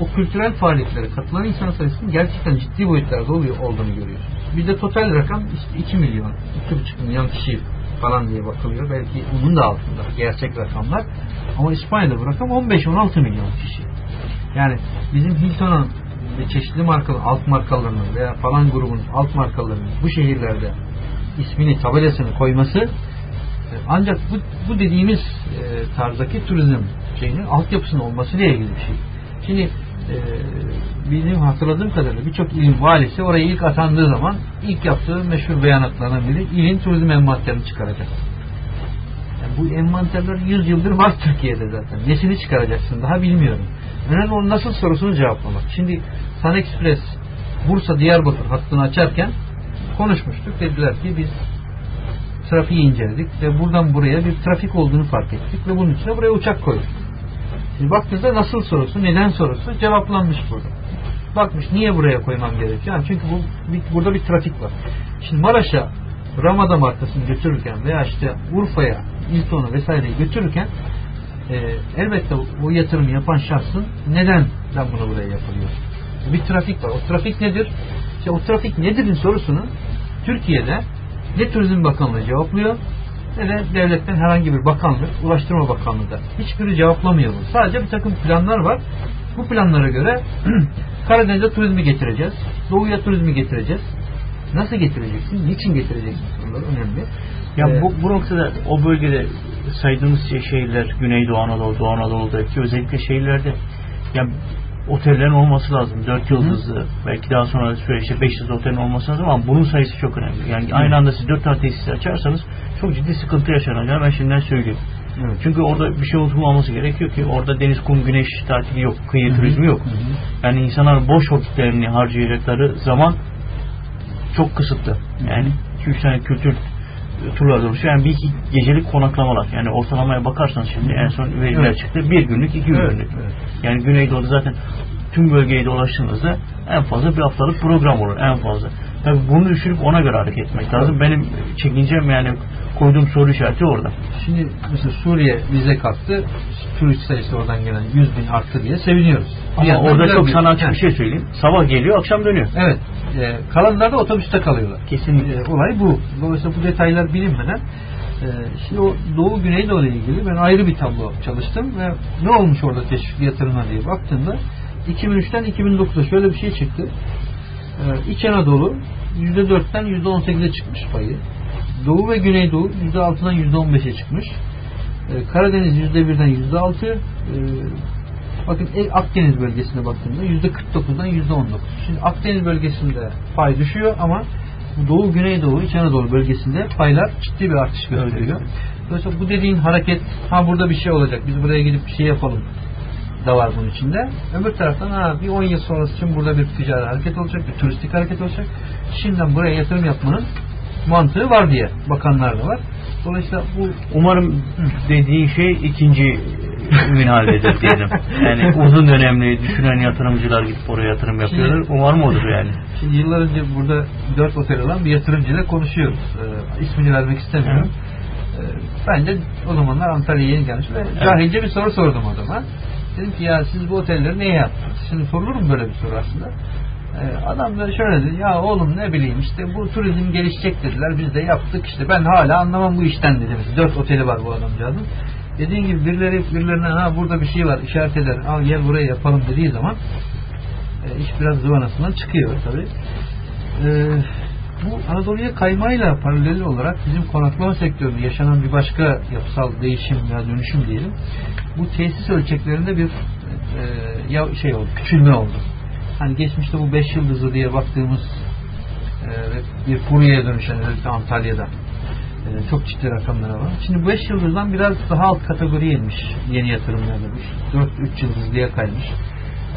o kültürel faaliyetlere katılan insan sayısının gerçekten ciddi boyutlarda oluyor, olduğunu görüyorsunuz. Bir total rakam işte 2 milyon, 2,5 milyon kişi falan diye bakılıyor. Belki onun da altında gerçek rakamlar. Ama İspanya'da bu rakam 15-16 milyon kişi. Yani bizim Hilton'un ve çeşitli markalı alt markalarının veya falan grubun alt markalarının bu şehirlerde ismini tabelasını koyması e, ancak bu, bu dediğimiz e, tarzdaki turizm şeyinin altyapısının olmasıyla ilgili bir şey. Şimdi bizim hatırladığım kadarıyla birçok ilin valisi oraya ilk atandığı zaman ilk yaptığı meşhur beyanatlarından biri ilin turizm envanterini çıkaracak. Yani bu envanterler 100 yıldır var Türkiye'de zaten. Nesini çıkaracaksın daha bilmiyorum. Önemli onun nasıl sorusunu cevaplamak. Şimdi Sun Express Bursa Diyarbakır hattını açarken konuşmuştuk. Dediler ki biz trafiği inceledik ve buradan buraya bir trafik olduğunu fark ettik ve bunun içine buraya uçak koyduk. Şimdi baktığınızda nasıl sorusu, neden sorusu cevaplanmış burada. bakmış niye buraya koymam gerekiyor? Yani çünkü bu, bir- burada bir trafik var. Şimdi Maraş'a Ramada markasını götürürken veya işte Urfa'ya İlton'u vesaireyi götürürken e, elbette o yatırım yapan şahsın neden ben bunu buraya yapılıyor? Bir trafik var. O trafik nedir? İşte o trafik nedir'in sorusunu Türkiye'de ne Turizm Bakanlığı cevaplıyor ne de devletten herhangi bir bakanlık, Ulaştırma Bakanlığı da hiçbiri cevaplamıyor bunu. Sadece bir takım planlar var. Bu planlara göre Karadeniz'e turizmi getireceğiz. Doğuya turizmi getireceğiz. Nasıl getireceksin? Niçin getireceksin? Sorular önemli. Ya Ee, bu, bu noktada o bölgede saydığımız şey- şehirler Güneydoğu Anadolu, Doğu Anadolu'daki özellikle şehirlerde ya otellerin olması lazım. Dört yıldızlı belki daha sonra süreçte beş yıldızlı otelin olması lazım ama bunun sayısı çok önemli. Yani aynı anda siz dört tane tesis açarsanız çok ciddi sıkıntı yaşanacağını ben şimdiden söyleyeyim. evet. Çünkü orada bir şey unutulmaması gerekiyor ki orada deniz, kum, güneş tatili yok, kıyı turizmi yok. Yani insanlar boş vakitlerini harcayacakları zaman çok kısıtlı. Yani 2-3 tane kültür turlar oluşuyor. Yani bir iki gecelik konaklamalar. Yani ortalamaya bakarsan şimdi en son veriler Evet. çıktı. Bir günlük, iki Evet, günlük. evet. Yani Güneydoğu'da zaten tüm bölgeye dolaştığınızda en fazla bir haftalık program olur en fazla. Tabii bunu düşünüp ona göre hareket etmek lazım. Benim çekincem yani koyduğum soru işareti orada. Şimdi mesela Suriye bize kalktı. Turist sayısı oradan gelen 100 bin arttı diye seviniyoruz. Ama orada çok sana açık bir şey söyleyeyim. Sabah geliyor, akşam dönüyor. Evet. E, kalanlar da otobüste kalıyorlar. Kesinlikle. E, olay bu. Dolayısıyla bu detaylar bilinmeden e, şimdi o Doğu Güneydoğu ile ilgili ben ayrı bir tablo çalıştım ve ne olmuş orada teşvikli yatırımlar diye baktığımda 2003'ten 2009'a şöyle bir şey çıktı. E, İç Anadolu %4'ten %18'e çıkmış payı. Doğu ve Güneydoğu %6'dan %15'e çıkmış. E, Karadeniz %1'den %6 e, Bakın e, Akdeniz bölgesine baktığımda %49'dan %19. Şimdi Akdeniz bölgesinde pay düşüyor ama Doğu, Güneydoğu, İç Anadolu bölgesinde paylar ciddi bir artış gösteriyor. Dolayısıyla bu dediğin hareket ha burada bir şey olacak biz buraya gidip bir şey yapalım da var bunun içinde. Öbür taraftan ha bir 10 yıl sonrası için burada bir ticari hareket olacak, bir turistik hareket olacak. Şimdiden buraya yatırım yapmanın mantığı var diye bakanlar da var. Dolayısıyla bu Umarım dediğin şey ikinci minhaldedir diyelim. Yani uzun dönemli düşünen yatırımcılar gidip oraya yatırım yapıyorlar. Umarım odur yani. Şimdi yıllar önce burada dört otel olan bir yatırımcıyla konuşuyoruz. Ee, ismini vermek istemiyorum. Ee, ben de o zamanlar Antalya'ya yeni gelmiş ve cahilce bir soru sordum adama. Dedim ki ya siz bu otelleri neye yaptınız? Şimdi sorulur mu böyle bir soru aslında? Ee, adam da şöyle dedi ya oğlum ne bileyim işte bu turizm gelişecek dediler biz de yaptık işte ben hala anlamam bu işten dedi. Mesela Dört oteli var bu adamcağızın. Dediğin gibi birileri birilerine ha burada bir şey var işaret eder al gel buraya yapalım dediği zaman e, iş biraz zıvanasından çıkıyor tabi. Bu Anadolu'ya kaymayla paralel olarak bizim konaklama sektöründe yaşanan bir başka yapısal değişim veya dönüşüm diyelim. Bu tesis ölçeklerinde bir e, ya şey oldu, küçülme oldu. Hani geçmişte bu 5 yıldızlı diye baktığımız e, bir furyaya dönüşen özellikle Antalya'da e, çok ciddi rakamlara var. Şimdi 5 yıldızdan biraz daha alt kategoriye inmiş yeni yatırımlarda. 4-3 yıldız diye kaymış.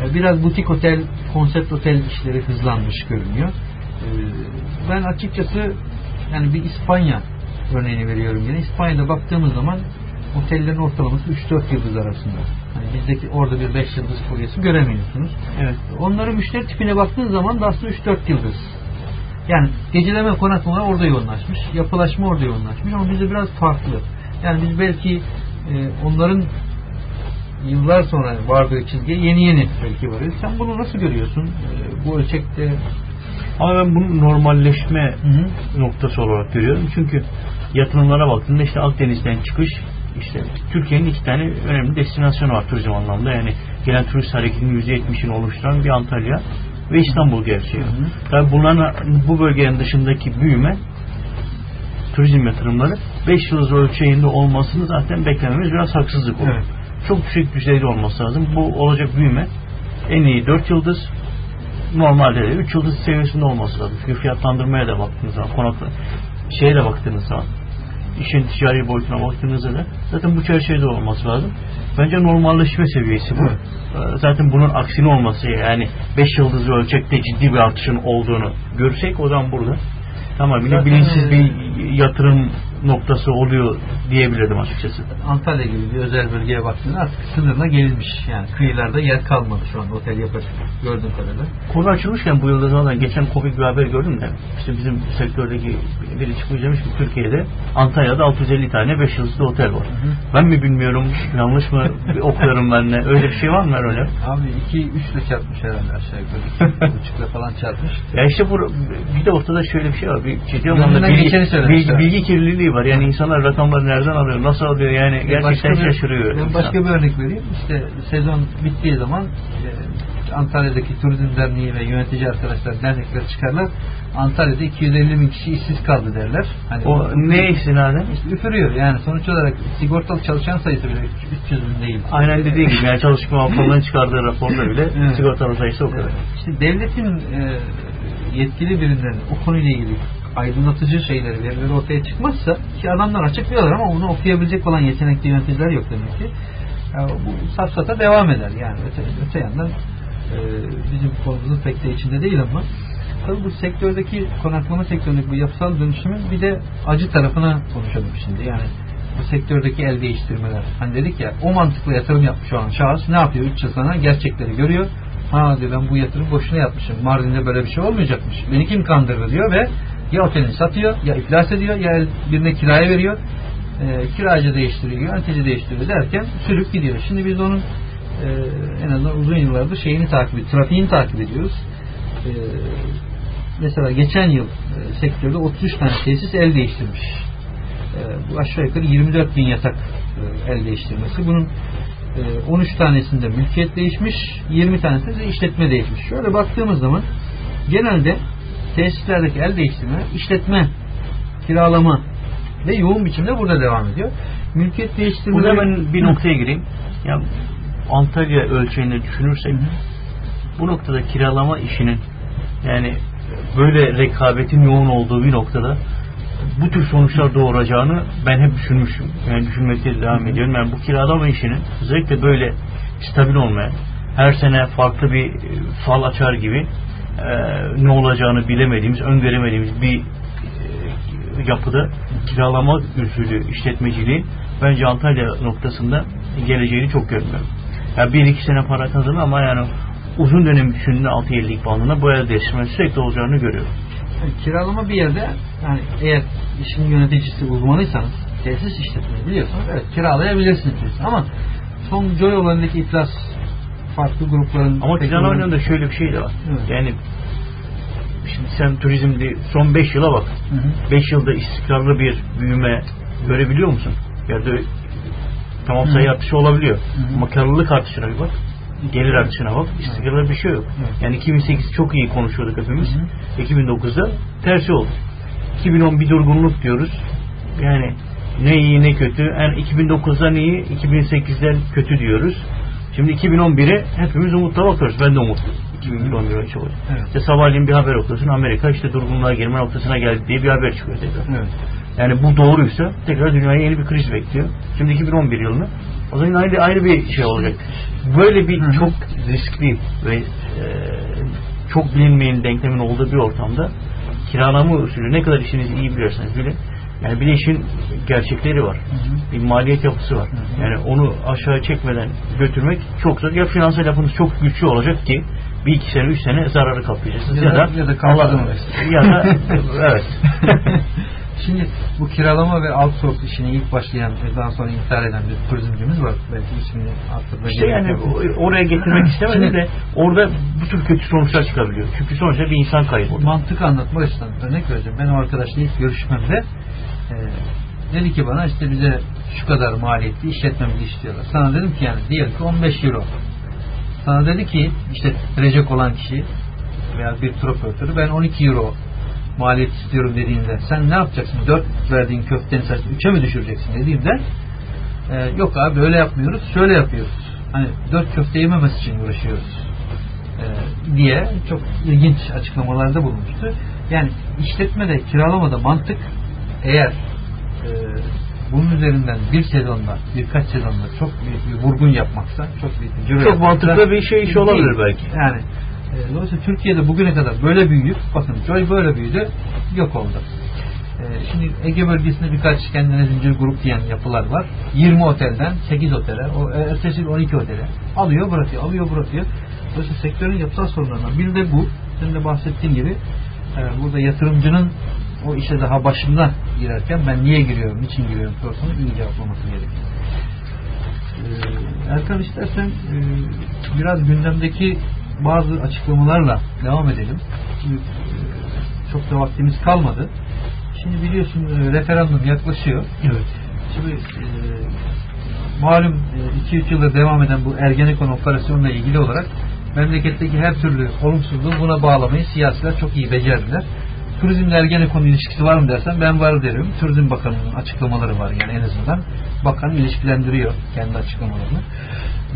E, Biraz butik otel, konsept otel işleri hızlanmış görünüyor. Ben açıkçası yani bir İspanya örneğini veriyorum yine. İspanya'da baktığımız zaman otellerin ortalaması 3-4 yıldız arasında. Hani bizdeki orada bir 5 yıldız furyası göremiyorsunuz. Evet. Onların müşteri tipine baktığın zaman da aslında 3-4 yıldız. Yani geceleme konaklama orada yoğunlaşmış. Yapılaşma orada yoğunlaşmış ama bizde biraz farklı. Yani biz belki e, onların yıllar sonra vardığı çizgiye yeni yeni belki varıyoruz. Sen bunu nasıl görüyorsun? E, bu ölçekte Ama ben bunu normalleşme Hı hı. noktası olarak görüyorum. Çünkü yatırımlara baktığında işte Akdeniz'den çıkış işte Türkiye'nin iki tane önemli destinasyonu var turizm anlamda. Yani gelen turist hareketinin %70'ini oluşturan bir Antalya ve İstanbul gerçeği. Hı hı. Tabii bunların bu bölgenin dışındaki büyüme turizm yatırımları 5 yıldız ölçeğinde olmasını zaten beklememiz biraz haksızlık olur. Evet. Çok yüksek düzeyde olması lazım. Bu olacak büyüme en iyi 4 yıldız normalde de 3 yıldız seviyesinde olması lazım. Çünkü fiyatlandırmaya da baktığınız zaman konakla şeye de baktığınız zaman işin ticari boyutuna baktığınızda da zaten bu çerçevede olması lazım. Bence normalleşme seviyesi bu. Ee, Zaten bunun aksine olması yani 5 yıldızlı ölçekte ciddi bir artışın olduğunu görsek o zaman burada tamam yine Zaten, bilinçsiz e, bir yatırım noktası oluyor diyebilirdim açıkçası. Antalya gibi bir özel bölgeye baktığında artık sınırına gelinmiş. Yani kıyılarda yer kalmadı şu an otel yapacak gördüğüm kadarıyla. Konu açılmışken bu yılda zaten geçen komik bir haber gördüm de işte bizim sektördeki biri çıkmış demiş ki Türkiye'de Antalya'da 650 tane 5 yıldızlı otel var. hı. Ben mi bilmiyorum yanlış mı okuyorum ben de öyle bir şey var mı öyle? Abi 2 3 ile çarpmış herhalde aşağı yukarı. 2,5 falan çarpmış. Ya işte bu bir de ortada şöyle bir şey var. Bir ciddi anlamda bilgi, bilgi, bilgi kirliliği var. Yani insanlar rakamları nereden alıyor, nasıl alıyor yani gerçekten bir- şaşırıyor. Ben insan. başka bir örnek vereyim. İşte sezon bittiği zaman e, Antalya'daki Turizm Derneği ve yönetici arkadaşlar dernekler çıkarlar. Antalya'da 250 bin kişi işsiz kaldı derler. Hani O ne istinaden? İşte üfürüyor yani sonuç olarak sigortalı çalışan sayısı bile 300 bin değil. Aynen dediği gibi yani çalışma Bakanlığı'nın çıkardığı raporda bile Evet. sigortalı sayısı o kadar. İşte devletin e, yetkili birinden o konuyla ilgili aydınlatıcı şeyleri, verileri ortaya çıkmazsa ki adamlar açıklıyorlar ama onu okuyabilecek olan yetenekli yöneticiler yok demek ki. Ya bu safsata devam eder yani öte, öte yandan e, bizim konumuzun pek de içinde değil ama tabii bu sektördeki konaklama sektöründeki bu yapısal dönüşümün bir de acı tarafına konuşalım şimdi yani bu sektördeki el değiştirmeler. Hani dedik ya o mantıklı yatırım yapmış olan şahıs ne yapıyor? 3 yıl sonra gerçekleri görüyor. Ha diyor ben bu yatırım boşuna yapmışım. Mardin'de böyle bir şey olmayacakmış. Beni kim kandırdı diyor ve ya otelini satıyor ya iflas ediyor ya birine kiraya veriyor. E, kiracı değiştiriyor, yönetici değiştiriyor derken sürüp gidiyor. Şimdi biz onun e, en azından uzun yıllardır şeyini takip ediyoruz. Trafiğini takip ediyoruz. E, mesela geçen yıl e, sektörde 33 tane tesis el değiştirmiş. E, bu aşağı yukarı 24 bin yatak e, el değiştirmesi. Bunun e, 13 tanesinde mülkiyet değişmiş, 20 tanesinde de işletme değişmiş. Şöyle baktığımız zaman genelde tesislerdeki el değiştirme, işletme, kiralama ve yoğun biçimde burada devam ediyor. Mülkiyet değiştirme Burada ben bir noktaya gireyim. Ya Antalya ölçeğini düşünürsek bu noktada kiralama işinin yani böyle rekabetin yoğun olduğu bir noktada bu tür sonuçlar doğuracağını ben hep düşünmüşüm. Yani düşünmekte devam ediyorum. Yani bu kiralama işinin özellikle böyle stabil olmayan her sene farklı bir e, fal açar gibi ne olacağını bilemediğimiz, öngöremediğimiz bir e, yapıda kiralama usulü işletmeciliği bence Antalya noktasında geleceğini çok görmüyorum. Yani bir iki sene para kazanır ama yani uzun dönem düşündüğünde 6-7'lik bandında bu el değiştirmenin sürekli olacağını görüyorum. Yani kiralama bir yerde yani eğer işin yöneticisi uzmanıysanız tesis işletmeyi biliyorsanız evet kiralayabilirsiniz ama son Joy olayındaki iflas farklı grupların Ama sektörün- kiralama da şöyle bir şey de var. Evet. Yani şimdi sen turizmde son 5 yıla bak. Hı hı. 5 yılda istikrarlı bir büyüme görebiliyor musun? Ya da tamam sayı Hı. artışı olabiliyor. hı. Ama karlılık artışına bir bak. Gelir artışına bak. İstikrarlı bir şey yok. Evet. Yani 2008 çok iyi konuşuyorduk hepimiz. Hı 2009'da tersi oldu. 2010 bir durgunluk diyoruz. Yani ne iyi ne kötü. Yani 2009'dan iyi, 2008'den kötü diyoruz. Şimdi 2011'e hepimiz umutla bakıyoruz. Ben de umutluyum. 2011'e çok olacak. Evet. İşte sabahleyin bir haber okuyorsun. Amerika işte durgunluğa girme noktasına geldi diye bir haber çıkıyor tekrar. Evet. Yani bu doğruysa tekrar dünyaya yeni bir kriz bekliyor. Şimdi 2011 yılını o zaman ayrı, ayrı bir şey olacak. Böyle bir Hı çok riskli ve e, çok bilinmeyen denklemin olduğu bir ortamda kiralama usulü ne kadar işinizi iyi bilirseniz bilin. Yani bir de işin gerçekleri var. hı. Bir maliyet yapısı var. Hı hı. Yani onu aşağı çekmeden götürmek çok zor. Ya finansal yapınız çok güçlü olacak ki bir iki sene, üç sene zararı kaplayacaksınız. Ya Ya, da- ya da kalkadın. ya da evet. Şimdi bu kiralama ve outsource işine ilk başlayan ve daha sonra intihar eden bir turizmcimiz var. Belki ismini hatırda İşte yani oraya getirmek istemedim Şimdi- de orada bu tür kötü sonuçlar çıkabiliyor. Çünkü sonuçta bir insan kaybı oluyor. mantık anlatmak açısından örnek vereceğim. Ben o arkadaşla ilk görüşmemde e, dedi ki bana işte bize şu kadar maliyetli işletmemizi istiyorlar. Sana dedim ki yani diyelim ki 15 euro. Sana dedi ki işte verecek olan kişi veya bir tur ben 12 euro maliyet istiyorum dediğinde sen ne yapacaksın? 4 verdiğin köftenin sayısını 3'e mi düşüreceksin dediğimde e, yok abi öyle yapmıyoruz şöyle yapıyoruz. Hani 4 köfte yememesi için uğraşıyoruz e, diye çok ilginç açıklamalarda bulunmuştu. Yani işletmede, kiralamada mantık eğer e, bunun üzerinden bir sezonda, birkaç sezonda çok büyük bir vurgun yapmaksa, çok büyük bir ciro Çok yapmaksa- mantıklı bir şey iş olabilir belki. Yani e, dolayısıyla Türkiye'de bugüne kadar böyle büyüyüp bakın Joy böyle büyüdü, yok oldu. Ee, şimdi Ege bölgesinde birkaç kendine zincir grup diyen yapılar var. 20 otelden 8 otele, o e, ertesi yıl 12 otele alıyor bırakıyor, alıyor bırakıyor. Dolayısıyla sektörün yapısal sorunlarından biri de bu. Senin de bahsettiğin gibi e, burada yatırımcının o işe daha başında girerken ben niye giriyorum, niçin giriyorum sorusunu iyi cevaplaması gerekiyor. Ee, Erkan istersen e, biraz gündemdeki bazı açıklamalarla devam edelim. Çünkü e, çok da vaktimiz kalmadı. Şimdi biliyorsun e, referandum yaklaşıyor. Evet. Şimdi e, malum 2-3 yıldır devam eden bu Ergenekon operasyonuyla ilgili olarak memleketteki her türlü olumsuzluğu buna bağlamayı siyasiler çok iyi becerdiler. Turizmle Ergenekon ilişkisi var mı dersen ben var derim. Turizm Bakanı'nın açıklamaları var yani en azından. Bakan ilişkilendiriyor kendi açıklamalarını.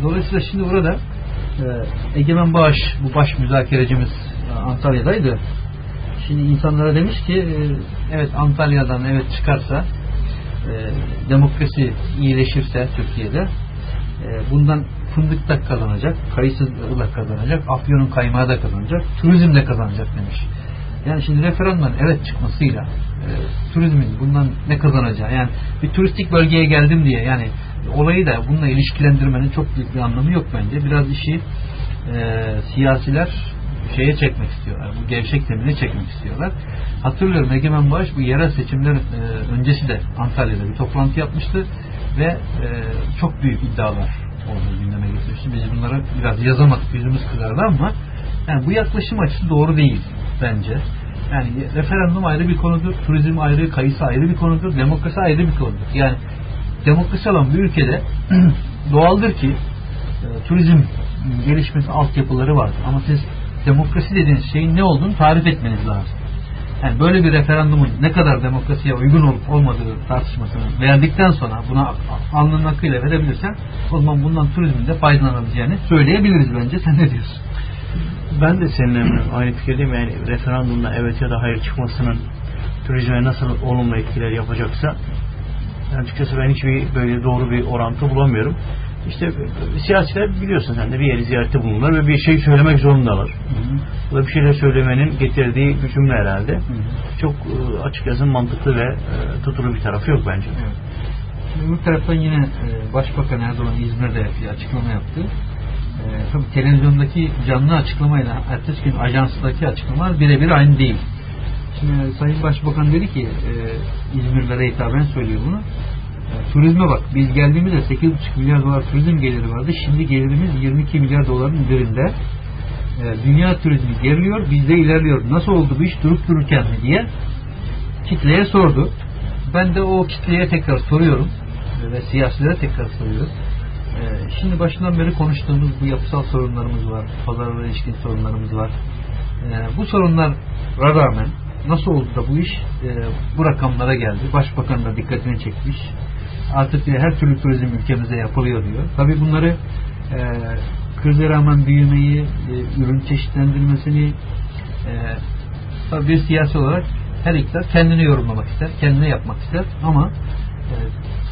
Dolayısıyla şimdi burada e, Egemen Bağış, bu baş müzakerecimiz e, Antalya'daydı. Şimdi insanlara demiş ki e, evet Antalya'dan evet çıkarsa demokrasi iyileşirse Türkiye'de bundan fındık da kazanacak, kayısı da kazanacak, afyonun kaymağı da kazanacak, turizm de kazanacak demiş. Yani şimdi referandumdan evet çıkmasıyla e, turizmin bundan ne kazanacağı yani bir turistik bölgeye geldim diye yani olayı da bununla ilişkilendirmenin çok büyük bir anlamı yok bence. Biraz işi e, siyasiler şeye çekmek istiyorlar. Bu gevşek zemine çekmek istiyorlar. Hatırlıyorum Egemen Bağış bu yerel seçimler e, öncesi de Antalya'da bir toplantı yapmıştı ve e, çok büyük iddialar orada gündeme getirmişti. Biz bunlara biraz yazamadık, yüzümüz kızardı ama yani bu yaklaşım açısı doğru değil bence. Yani referandum ayrı bir konudur, turizm ayrı, kayısı ayrı bir konudur, demokrasi ayrı bir konudur. Yani demokrasi olan bir ülkede doğaldır ki e, turizm gelişmesi altyapıları vardır. Ama siz demokrasi dediğiniz şeyin ne olduğunu tarif etmeniz lazım. Yani böyle bir referandumun ne kadar demokrasiye uygun olup olmadığı tartışmasını verdikten sonra buna alnının akıyla verebilirsen o zaman bundan turizmin de faydalanabileceğini söyleyebiliriz bence. Sen ne diyorsun? Ben de seninle aynı fikirdeyim. Yani referandumda evet ya da hayır çıkmasının turizme nasıl olumlu etkiler yapacaksa açıkçası ben hiçbir böyle doğru bir orantı bulamıyorum. İşte siyasiler biliyorsun sen de bir yeri ziyarette bulunurlar ve bir şey söylemek zorundalar. Bu da bir şeyler söylemenin getirdiği bir cümle herhalde. Hı hı. Çok e, açıkçası mantıklı ve e, tutulu bir tarafı yok bence. Evet. Bu taraftan yine e, Başbakan Erdoğan İzmir'de bir açıklama yaptı. Tabii televizyondaki canlı açıklamayla ertesi gün ajansdaki açıklamalar birebir aynı değil. Şimdi Sayın Başbakan dedi ki İzmirlere hitaben söylüyor bunu turizme bak. Biz geldiğimizde 8,5 milyar dolar turizm geliri vardı. Şimdi gelirimiz 22 milyar doların üzerinde. E, dünya turizmi geriliyor. Biz de ilerliyor. Nasıl oldu bu iş durup dururken mi diye kitleye sordu. Ben de o kitleye tekrar soruyorum. Ve siyasilere tekrar soruyorum. E, şimdi başından beri konuştuğumuz bu yapısal sorunlarımız var. Pazarlara ilişkin sorunlarımız var. E, bu sorunlara rağmen nasıl oldu da bu iş e, bu rakamlara geldi. Başbakan da dikkatini çekmiş artık her türlü turizm ülkemizde yapılıyor diyor. Tabi bunları krize rağmen büyümeyi, e, ürün çeşitlendirmesini e, bir siyasi olarak her iktidar kendini yorumlamak ister, kendine yapmak ister ama e,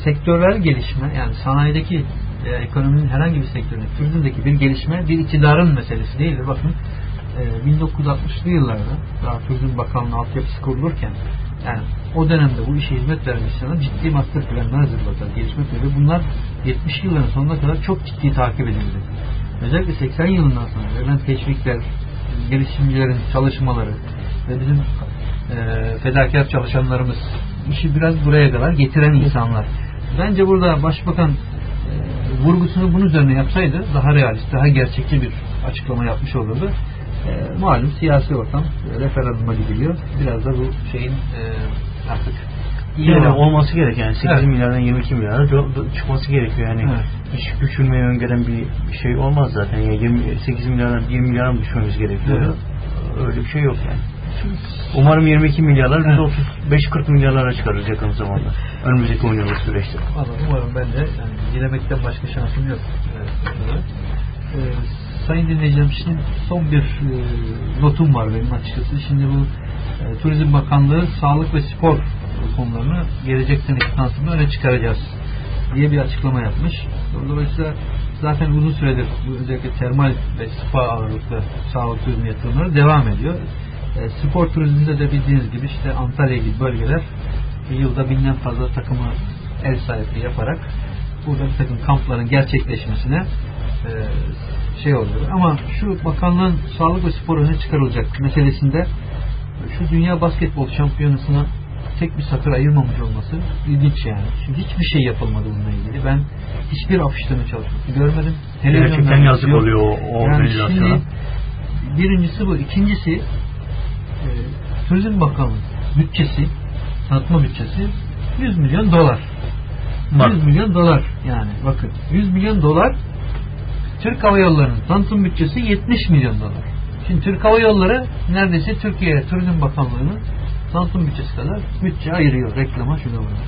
sektörel gelişme yani sanayideki e, ekonominin herhangi bir sektöründe, turizmdeki bir gelişme bir iktidarın meselesi değildir. Bakın e, 1960'lı yıllarda daha Turizm Bakanlığı altyapısı kurulurken yani o dönemde bu işe hizmet veren insanlar ciddi master planlar hazırladılar, gelişme planı. Bunlar 70 yılların sonuna kadar çok ciddi takip edildi. Özellikle 80 yılından sonra verilen teşvikler, gelişimcilerin çalışmaları ve bizim e, fedakar çalışanlarımız işi biraz buraya kadar getiren insanlar. Bence burada başbakan vurgusunu bunun üzerine yapsaydı daha realist, daha gerçekçi bir açıklama yapmış olurdu e, malum siyasi ortam e, referanduma gidiliyor. Biraz da bu şeyin e, artık yani olması gereken yani 8 evet. milyardan 22 milyara çıkması gerekiyor yani evet. hiç küçülmeyi öngören bir şey olmaz zaten yani 20, 8 milyardan 20 milyara mı düşmemiz gerekiyor evet. öyle bir şey yok yani Umarım 22 milyarlar evet. 35-40 milyarlara çıkarız yakın zamanda. Önümüzdeki 10 yıllık süreçte. Umarım ben de yani dilemekten başka şansım yok. Evet. Ee, sayın dinleyicilerim şimdi son bir e, notum var benim açıkçası. Şimdi bu e, Turizm Bakanlığı sağlık ve spor konularını gelecek seneki tanıtımda öne çıkaracağız diye bir açıklama yapmış. Dolayısıyla zaten uzun süredir özellikle termal ve spa ağırlıklı sağlık turizmi yatırımları devam ediyor. E, spor turizminde de bildiğiniz gibi işte Antalya gibi bölgeler e, yılda binden fazla takımı ev sahipliği yaparak burada bir takım kampların gerçekleşmesine e, şey oluyor. Ama şu bakanlığın sağlık ve spor öne çıkarılacak meselesinde şu dünya basketbol şampiyonasına tek bir satır ayırmamış olması ilginç yani. Şimdi hiçbir şey yapılmadı bununla ilgili. Ben hiçbir afişleme çalışması görmedim. Gerçekten yazık oluyor o, o Yani organizasyona. şimdi birincisi bu. İkincisi e, Turizm Bakanlığı bütçesi tanıtma bütçesi 100 milyon dolar. Var. 100 milyon dolar yani bakın 100 milyon dolar Türk Hava Yolları'nın tanıtım bütçesi 70 milyon dolar. Şimdi Türk Hava Yolları neredeyse Türkiye Turizm Bakanlığı'nın tanıtım bütçesi kadar bütçe ayırıyor reklama şuna buna.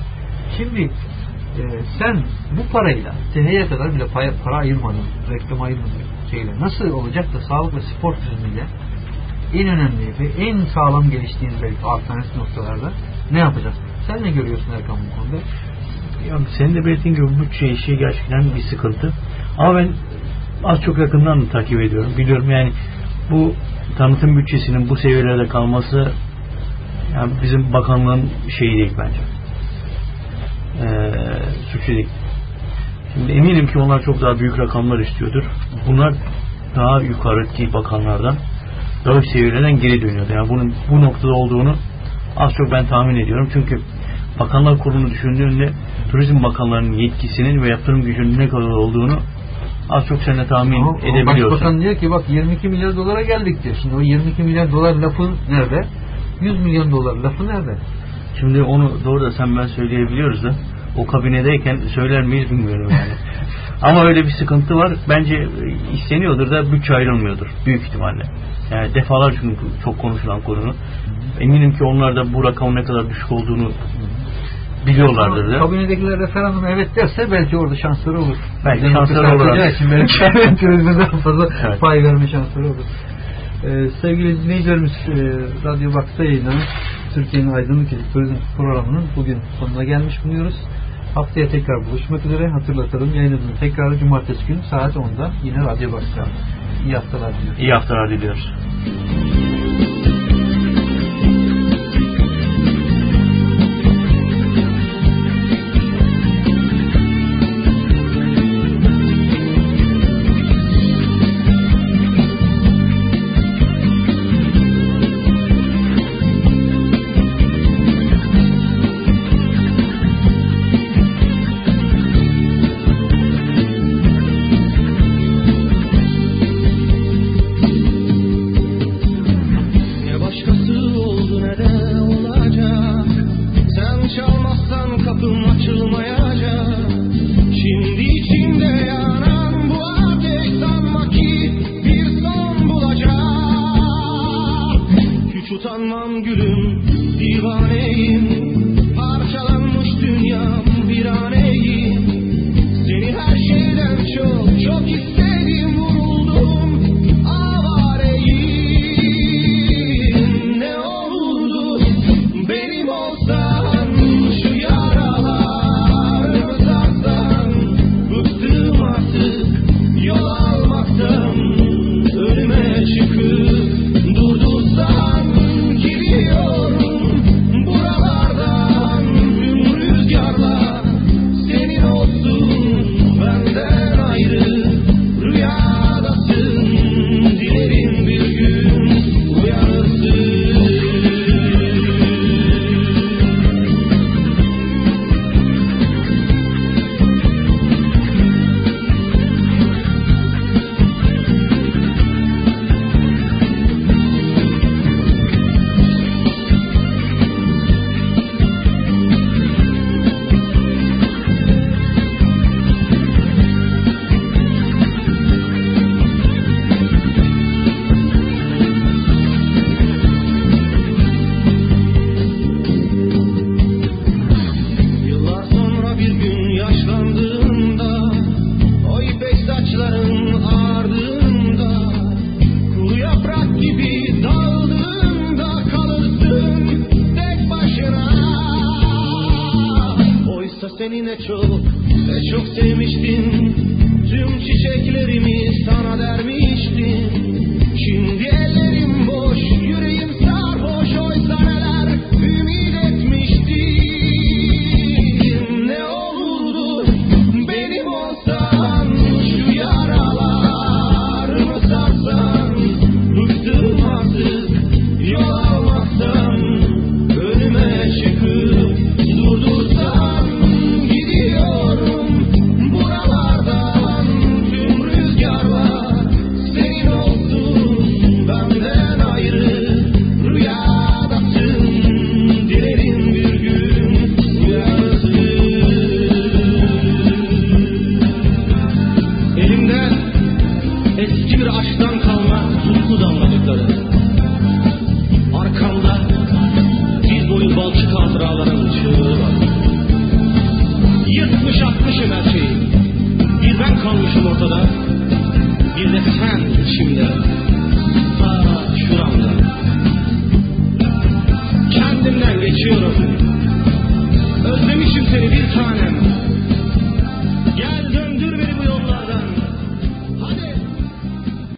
Şimdi e, sen bu parayla TH'ye kadar bile para, para ayırmadın, reklam ayırmadın şeyle nasıl olacak da sağlık ve spor turizmiyle en önemli ve en sağlam geliştiğiniz belki alternatif noktalarda ne yapacağız? Sen ne görüyorsun Erkan bu konuda? Ya senin de belirttiğin gibi bütçe işi gerçekten bir sıkıntı. Ama ben az çok yakından da takip ediyorum. Biliyorum yani bu tanıtım bütçesinin bu seviyelerde kalması yani bizim bakanlığın şeyi değil bence. Ee, suçu değil. Şimdi eminim ki onlar çok daha büyük rakamlar istiyordur. Bunlar daha yukarıki bakanlardan üst seviyelerden geri dönüyordu. Yani bunun bu noktada olduğunu az çok ben tahmin ediyorum. Çünkü Bakanlar Kurulu'nu düşündüğünde Turizm Bakanlarının yetkisinin ve yaptırım gücünün ne kadar olduğunu az çok sen de tahmin Ama edebiliyorsun. Başbakan diyor ki bak 22 milyar dolara geldik diyor. Şimdi o 22 milyar dolar lafı nerede? 100 milyon dolar lafı nerede? Şimdi onu doğru da sen ben söyleyebiliyoruz da o kabinedeyken söyler miyiz bilmiyorum yani. Ama öyle bir sıkıntı var. Bence isteniyordur da bütçe ayrılmıyordur. Büyük ihtimalle. Yani defalarca çünkü çok konuşulan konu. Eminim ki onlar da bu rakamın ne kadar düşük olduğunu biliyorlardır. Kabinedekiler referandum evet derse belki orada şansları olur. Belki Demokrasi şansları olur. için turizme daha fazla Evet. pay verme şansları olur. Ee, sevgili dinleyicilerimiz e, Radyo Box'ta yayınlanan Türkiye'nin Aydınlık İlk Turizm programının bugün sonuna gelmiş bulunuyoruz. Haftaya tekrar buluşmak üzere. Hatırlatalım yayınımızın tekrarı cumartesi günü saat 10'da yine Radyo Box'ta. İyi haftalar diliyorum. İyi haftalar diliyoruz.